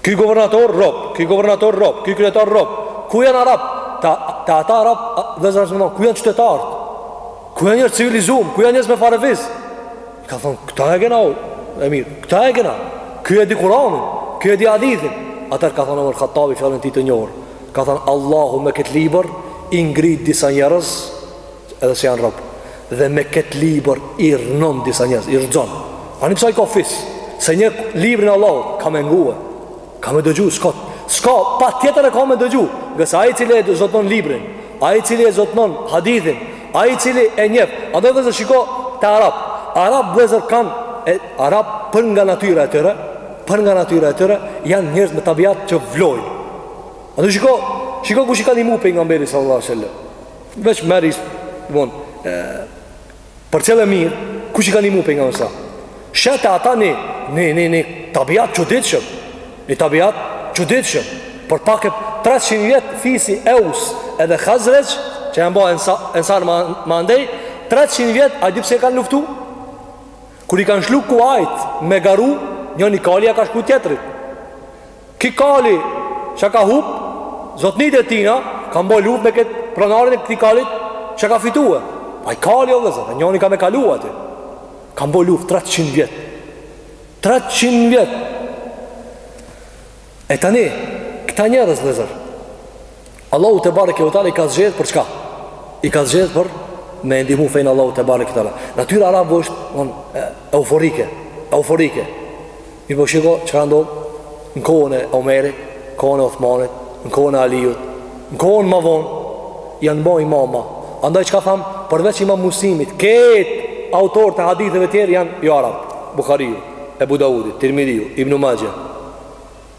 S1: Ky guvernator rob, ky guvernator rob, ky kryetar rob. Ku janë arabt? Ta ta ata arab, vëllezër, ku janë qytetarët. Ku janë njerëz t'civilizum, ku janë njerëz me farefis? I kanë thonë, këta i kena, e mirë, këta i kena. Ky e di Kur'anin, ky e di hadithin. Atëherë ka thonë Omer Khattabi fjalën e tij të njohur. Ka thonë Allahu me këtë libër i ngrit disa njerëz Edhe se janë rob Dhe me këtë libër i rënon disa njerëz I rëzon Ani pse ai ka fis S'e njeh librin e Allahut ka me nguë Ka me dëgju Ska, ska patjetër e ka me dëgju Kurse ai i cili e zotnon librin Ai i cili e zotnon hadithin Ai i cili e njef Andaj vllezër shiko te arabt Arabt vllezër kanë e, Arabt për nga natyra e tyre Për nga natyra e tyre Janë njerëz me tabiat që vlojnë Andaj shiko Shiko kush i ka ndihmu pejgamberit sallallahu alejhi sellem Veç merre, bon, e, përcjell e mirë, kush i ka ndihmu pejgamberit s.a.? Sheh te ata një, një, një, një tabiat t'çuditshëm, një tabiat t'çuditshëm, për pak a 300 vjetë fisi Eus edhe Khazrexh, që janë bo ensa, ensar ma, mandej, 300 vjetë, a e di pse e kanë luftu? Kur i kanë lshu kuajt me garu, njoni kali ja ka shku tjetrit. Ky kali që ka hup Zotnit e tina Kanë bo luft me këtë pronarin e këtij kalit Që ka fitue Paj kali o vllezër Njoni ka me kalu aty Kanë bo luft 300 vjet 300 vjet E tani Këta njerëz vllezër Allahu tebareke ue teala i ka zgjedh për çka I ka zgjedh për Me ndihmu fenë e Allahut tebareke ue teala Natyra e arabit është on, e, Euforike Euforike Mirëpo shiko çka ndodh në kohën e Omerit, në kohën e Othmanit, në kohën e Aliut, në kohën ma vonë, janë bo imama. Andaj çka thamë, përveç imam muslimit, krejt autorët e haditheve tjerë janë jo arabë. Bukhariu, Ebu Daudi, Tirmidhiu, Ibnu Maxhe,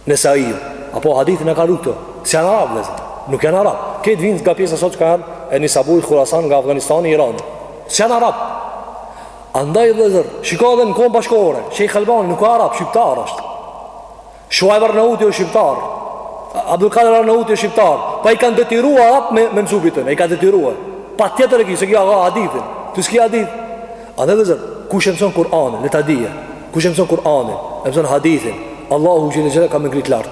S1: Nesaiu. A po hadithin e kanë ru këta, s'janë arabë vllezër, nuk janë arabë. Këta vijnë nga pjesa sot çka janë e Nisaburi, Khurasan, nga Afganistani, Irani. S'janë arabë. Andaj vëllazër, shiko edhe në kohën bashkëkohore, Sheikh Albani nuk a arab, shqiptar është. Shuajb Arnauti është shqiptar. Abdul Kader Arnauti është shqiptar. Po i kanë detyru arabt me me mësu prej tyne, e i kanë detyru. Patjetër e ki, se ky e ka hadithin. Ti s'ki hadith. Andaj vëllazër, kush e mëson Kur'anin, le ta dije. Kush e mëson Kur'anin, e mëson hadithin. Allahu xhele xhelaluhu ka me ngrit lart.